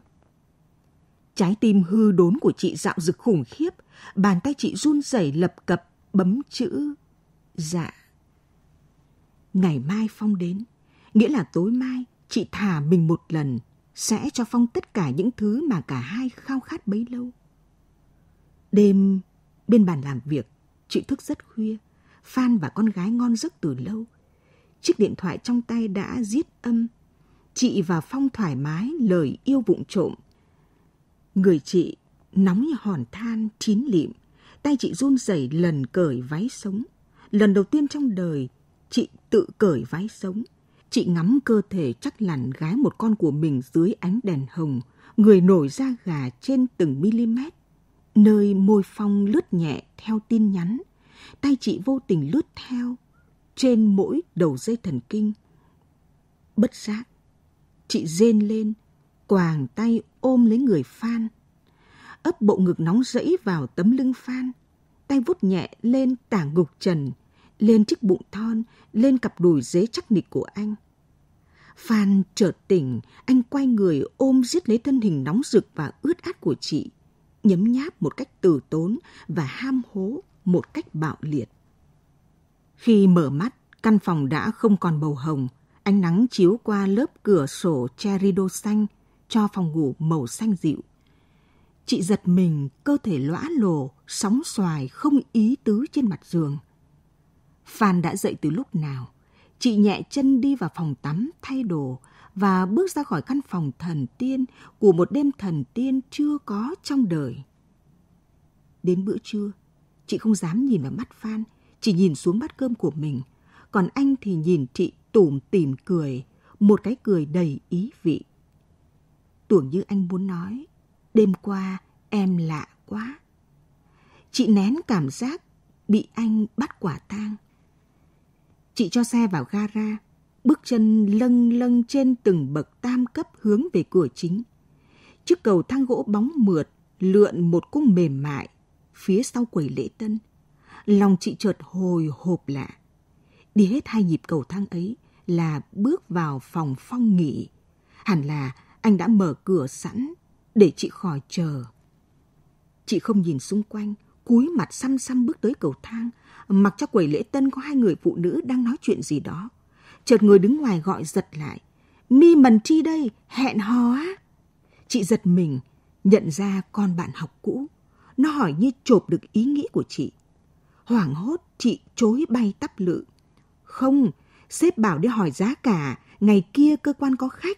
Speaker 2: Trái tim hư đốn của chị dạo rực khủng khiếp, bàn tay chị run rẩy lập cập bấm chữ dạ. Ngày mai Phong đến, nghĩa là tối mai chị thả mình một lần sẽ cho Phong tất cả những thứ mà cả hai khao khát bấy lâu. Đêm bên bàn làm việc, chị thức rất khuya. Phan và con gái ngon giấc từ lâu. Chiếc điện thoại trong tay đã giết âm. Chị và Phong thoải mái lời yêu vụng trộm. Người chị nóng như hòn than chín lịm. Tay chị run rẩy lần cởi váy sống. Lần đầu tiên trong đời, chị tự cởi váy sống. Chị ngắm cơ thể chắc lằn gái một con của mình dưới ánh đèn hồng, người nổi da gà trên từng mm. Nơi môi phong lướt nhẹ theo tin nhắn, tay chị vô tình lướt theo trên mỗi đầu dây thần kinh. Bất giác, chị rên lên, quàng tay ôm lấy người Phan. Ấp bộ ngực nóng rẫy vào tấm lưng Phan, tay vuốt nhẹ lên tảng ngục trần, lên chiếc bụng thon, lên cặp đùi dế chắc nịch của anh. Phan chợt tỉnh, anh quay người ôm giết lấy thân hình nóng rực và ướt át của chị, nhấm nháp một cách từ tốn và ham hố một cách bạo liệt. Khi mở mắt, căn phòng đã không còn màu hồng, ánh nắng chiếu qua lớp cửa sổ cherido xanh cho phòng ngủ màu xanh dịu. Chị giật mình, cơ thể lõa lồ, sóng xoài không ý tứ trên mặt giường. Phan đã dậy từ lúc nào? Chị nhẹ chân đi vào phòng tắm thay đồ và bước ra khỏi căn phòng thần tiên của một đêm thần tiên chưa có trong đời. Đến bữa trưa, chị không dám nhìn vào mắt Phan, chỉ nhìn xuống bát cơm của mình. Còn anh thì nhìn chị tủm tỉm cười, một cái cười đầy ý vị. Tưởng như anh muốn nói, đêm qua em lạ quá. Chị nén cảm giác bị anh bắt quả tang. Chị cho xe vào gara, bước chân lâng lâng trên từng bậc tam cấp hướng về cửa chính. Chiếc cầu thang gỗ bóng mượt lượn một cung mềm mại phía sau quầy lễ tân. Lòng chị chợt hồi hộp lạ. Đi hết hai nhịp cầu thang ấy là bước vào phòng phong nghỉ. Hẳn là anh đã mở cửa sẵn để chị khỏi chờ. Chị không nhìn xung quanh, cúi mặt xăm xăm bước tới cầu thang, mặc cho quầy lễ tân có hai người phụ nữ đang nói chuyện gì đó. Chợt người đứng ngoài gọi giật lại. Mi mần chi đây, hẹn hò á. Chị giật mình, nhận ra con bạn học cũ. Nó hỏi như chộp được ý nghĩ của chị. Hoảng hốt, chị chối bay tắp lự. Không, sếp bảo đi hỏi giá cả, ngày kia cơ quan có khách.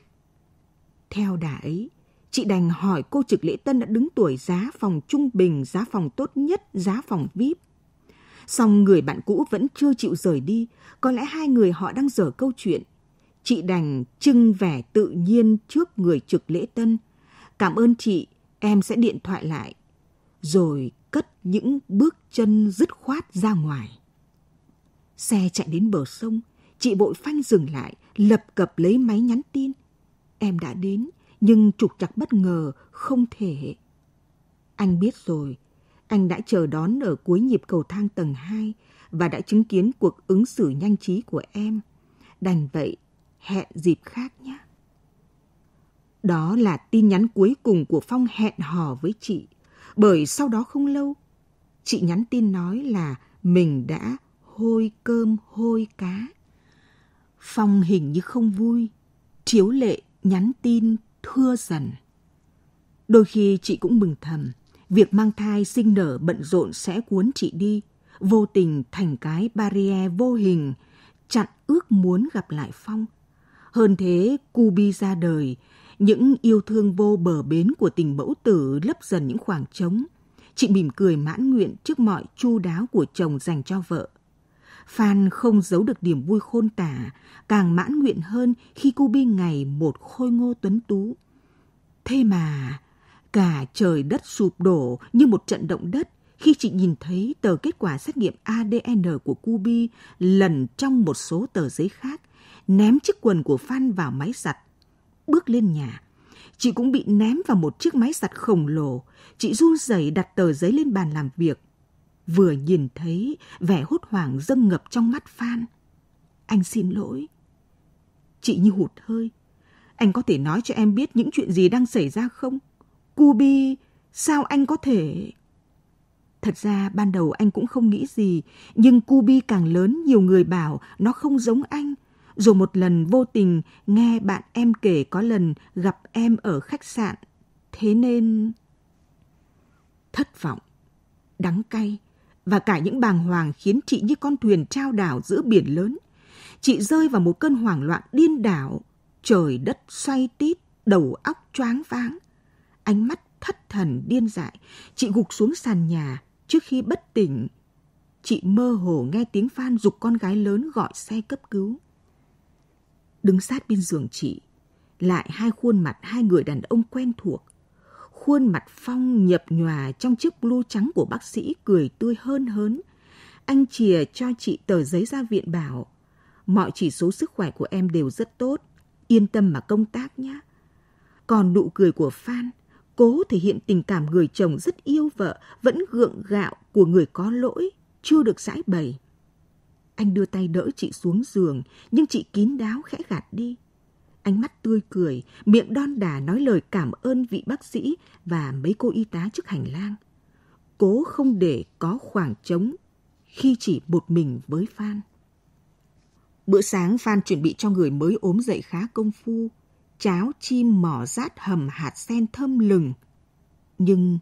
Speaker 2: Theo đà ấy, chị đành hỏi cô trực lễ tân đã đứng tuổi giá phòng trung bình, giá phòng tốt nhất, giá phòng VIP. Song người bạn cũ vẫn chưa chịu rời đi, có lẽ hai người họ đang dở câu chuyện. Chị đành trưng vẻ tự nhiên trước người trực lễ tân. Cảm ơn chị, em sẽ điện thoại lại. Rồi cất những bước chân dứt khoát ra ngoài. Xe chạy đến bờ sông, chị vội phanh dừng lại, lập cập lấy máy nhắn tin. Em đã đến, nhưng trục chặt bất ngờ, không thể. Anh biết rồi, anh đã chờ đón ở cuối nhịp cầu thang tầng 2 và đã chứng kiến cuộc ứng xử nhanh trí của em. Đành vậy, hẹn dịp khác nhé. Đó là tin nhắn cuối cùng của Phong hẹn hò với chị. Bởi sau đó không lâu, chị nhắn tin nói là mình đã hôi cơm hôi cá. Phong hình như không vui, chiếu lệ nhắn tin thưa dần. Đôi khi chị cũng mừng thầm, việc mang thai sinh nở bận rộn sẽ cuốn chị đi, vô tình thành cái barrier vô hình, chặn ước muốn gặp lại Phong. Hơn thế, Cubi ra đời, những yêu thương vô bờ bến của tình mẫu tử lấp dần những khoảng trống. Chị mỉm cười mãn nguyện trước mọi chu đáo của chồng dành cho vợ. Phan không giấu được niềm vui khôn tả, càng mãn nguyện hơn khi Cubi ngày một khôi ngô tuấn tú. Thế mà, cả trời đất sụp đổ như một trận động đất khi chị nhìn thấy tờ kết quả xét nghiệm ADN của Cubi lần trong một số tờ giấy khác, ném chiếc quần của Phan vào máy giặt. Bước lên nhà, chị cũng bị ném vào một chiếc máy giặt khổng lồ. Chị run rẩy đặt tờ giấy lên bàn làm việc. Vừa nhìn thấy vẻ hốt hoảng dâng ngập trong mắt Phan. Anh xin lỗi. Chị như hụt hơi. Anh có thể nói cho em biết những chuyện gì đang xảy ra không? Cubi, sao anh có thể... Thật ra ban đầu anh cũng không nghĩ gì, nhưng Cubi càng lớn nhiều người bảo nó không giống anh. Rồi một lần vô tình nghe bạn em kể có lần gặp em ở khách sạn. Thế nên... Thất vọng, đắng cay và cả những bàng hoàng khiến chị như con thuyền trao đảo giữa biển lớn. Chị rơi vào một cơn hoảng loạn điên đảo, trời đất xoay tít, đầu óc choáng váng. Ánh mắt thất thần điên dại, chị gục xuống sàn nhà, Trước khi bất tỉnh, chị mơ hồ nghe tiếng Phan dục con gái lớn gọi xe cấp cứu. Đứng sát bên giường chị, lại hai khuôn mặt hai người đàn ông quen thuộc. Khuôn mặt Phong nhập nhòa trong chiếc blue trắng của bác sĩ cười tươi hơn hớn. Anh chìa cho chị tờ giấy ra viện bảo, mọi chỉ số sức khỏe của em đều rất tốt, yên tâm mà công tác nhé. Còn nụ cười của Phan, cố thể hiện tình cảm người chồng rất yêu vợ, vẫn gượng gạo của người có lỗi, chưa được giải bày. Anh đưa tay đỡ chị xuống giường, nhưng chị kín đáo khẽ gạt đi. Ánh mắt tươi cười, miệng đon đà nói lời cảm ơn vị bác sĩ và mấy cô y tá trước hành lang. Cố không để có khoảng trống khi chỉ một mình với Phan. Bữa sáng Phan chuẩn bị cho người mới ốm dậy khá công phu cháo chim mỏ rát hầm hạt sen thơm lừng. Nhưng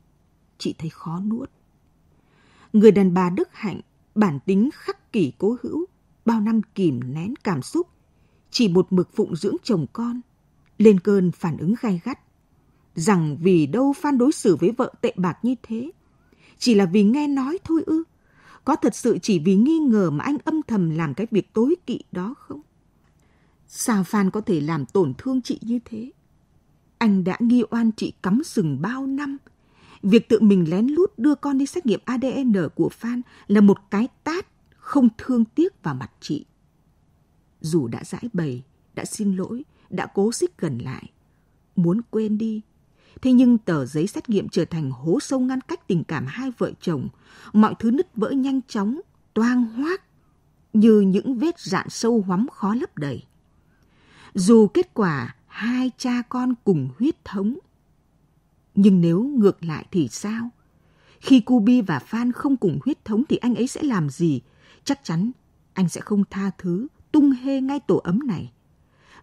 Speaker 2: chị thấy khó nuốt. Người đàn bà Đức Hạnh, bản tính khắc kỷ cố hữu, bao năm kìm nén cảm xúc, chỉ một mực phụng dưỡng chồng con, lên cơn phản ứng gay gắt. Rằng vì đâu Phan đối xử với vợ tệ bạc như thế? Chỉ là vì nghe nói thôi ư? Có thật sự chỉ vì nghi ngờ mà anh âm thầm làm cái việc tối kỵ đó không? Sao Phan có thể làm tổn thương chị như thế? Anh đã nghi oan chị cắm sừng bao năm. Việc tự mình lén lút đưa con đi xét nghiệm ADN của Phan là một cái tát không thương tiếc vào mặt chị. Dù đã giải bày, đã xin lỗi, đã cố xích gần lại, muốn quên đi. Thế nhưng tờ giấy xét nghiệm trở thành hố sâu ngăn cách tình cảm hai vợ chồng. Mọi thứ nứt vỡ nhanh chóng, toang hoác, như những vết rạn sâu hoắm khó lấp đầy dù kết quả hai cha con cùng huyết thống. Nhưng nếu ngược lại thì sao? Khi Cubi và Phan không cùng huyết thống thì anh ấy sẽ làm gì? Chắc chắn anh sẽ không tha thứ, tung hê ngay tổ ấm này.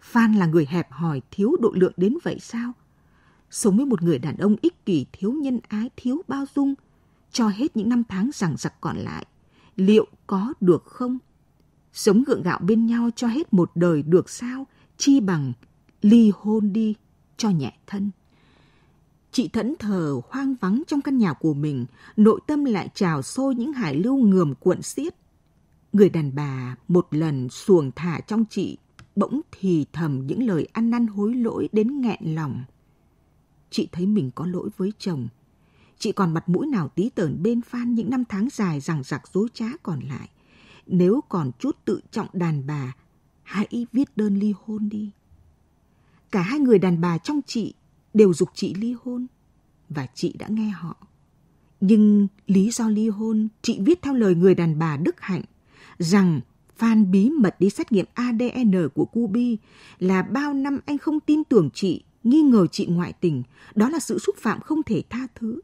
Speaker 2: Phan là người hẹp hòi, thiếu độ lượng đến vậy sao? Sống với một người đàn ông ích kỷ, thiếu nhân ái, thiếu bao dung, cho hết những năm tháng rằng giặc còn lại, liệu có được không? Sống gượng gạo bên nhau cho hết một đời được sao? Chi bằng ly hôn đi cho nhẹ thân. Chị thẫn thờ hoang vắng trong căn nhà của mình, nội tâm lại trào sôi những hải lưu ngườm cuộn xiết. Người đàn bà một lần xuồng thả trong chị, bỗng thì thầm những lời ăn năn hối lỗi đến nghẹn lòng. Chị thấy mình có lỗi với chồng. Chị còn mặt mũi nào tí tởn bên Phan những năm tháng dài rằng giặc dối trá còn lại. Nếu còn chút tự trọng đàn bà, hãy viết đơn ly hôn đi. Cả hai người đàn bà trong chị đều dục chị ly hôn và chị đã nghe họ. Nhưng lý do ly hôn chị viết theo lời người đàn bà Đức Hạnh rằng Phan bí mật đi xét nghiệm ADN của Cubi là bao năm anh không tin tưởng chị, nghi ngờ chị ngoại tình, đó là sự xúc phạm không thể tha thứ.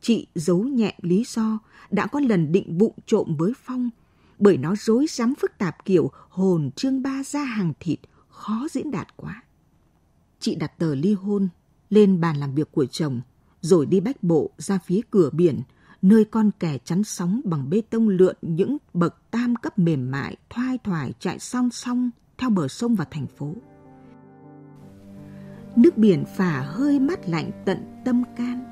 Speaker 2: Chị giấu nhẹ lý do đã có lần định bụng trộm với Phong bởi nó rối rắm phức tạp kiểu hồn chương ba ra hàng thịt, khó diễn đạt quá. Chị đặt tờ ly hôn lên bàn làm việc của chồng, rồi đi bách bộ ra phía cửa biển, nơi con kè chắn sóng bằng bê tông lượn những bậc tam cấp mềm mại, thoai thoải chạy song song theo bờ sông và thành phố. Nước biển phả hơi mát lạnh tận tâm can.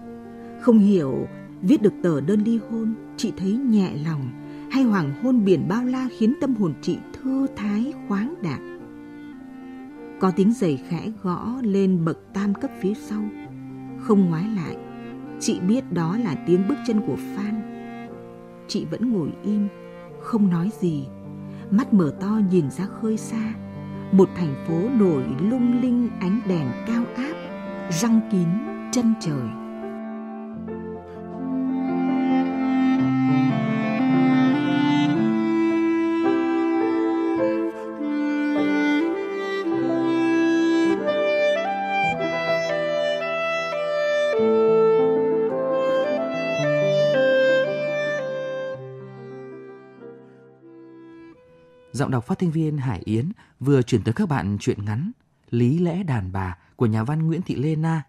Speaker 2: Không hiểu, viết được tờ đơn ly hôn, chị thấy nhẹ lòng, hay hoàng hôn biển bao la khiến tâm hồn chị thư thái khoáng đạt. Có tiếng giày khẽ gõ lên bậc tam cấp phía sau. Không ngoái lại, Chị biết đó là tiếng bước chân của Phan. Chị vẫn ngồi im, không nói gì. Mắt mở to nhìn ra khơi xa. Một thành phố nổi lung linh ánh đèn cao áp, răng kín chân trời.
Speaker 1: Giọng đọc phát thanh viên Hải Yến vừa chuyển tới các bạn truyện ngắn Lý lẽ đàn bà của nhà văn Nguyễn Thị Lê Na.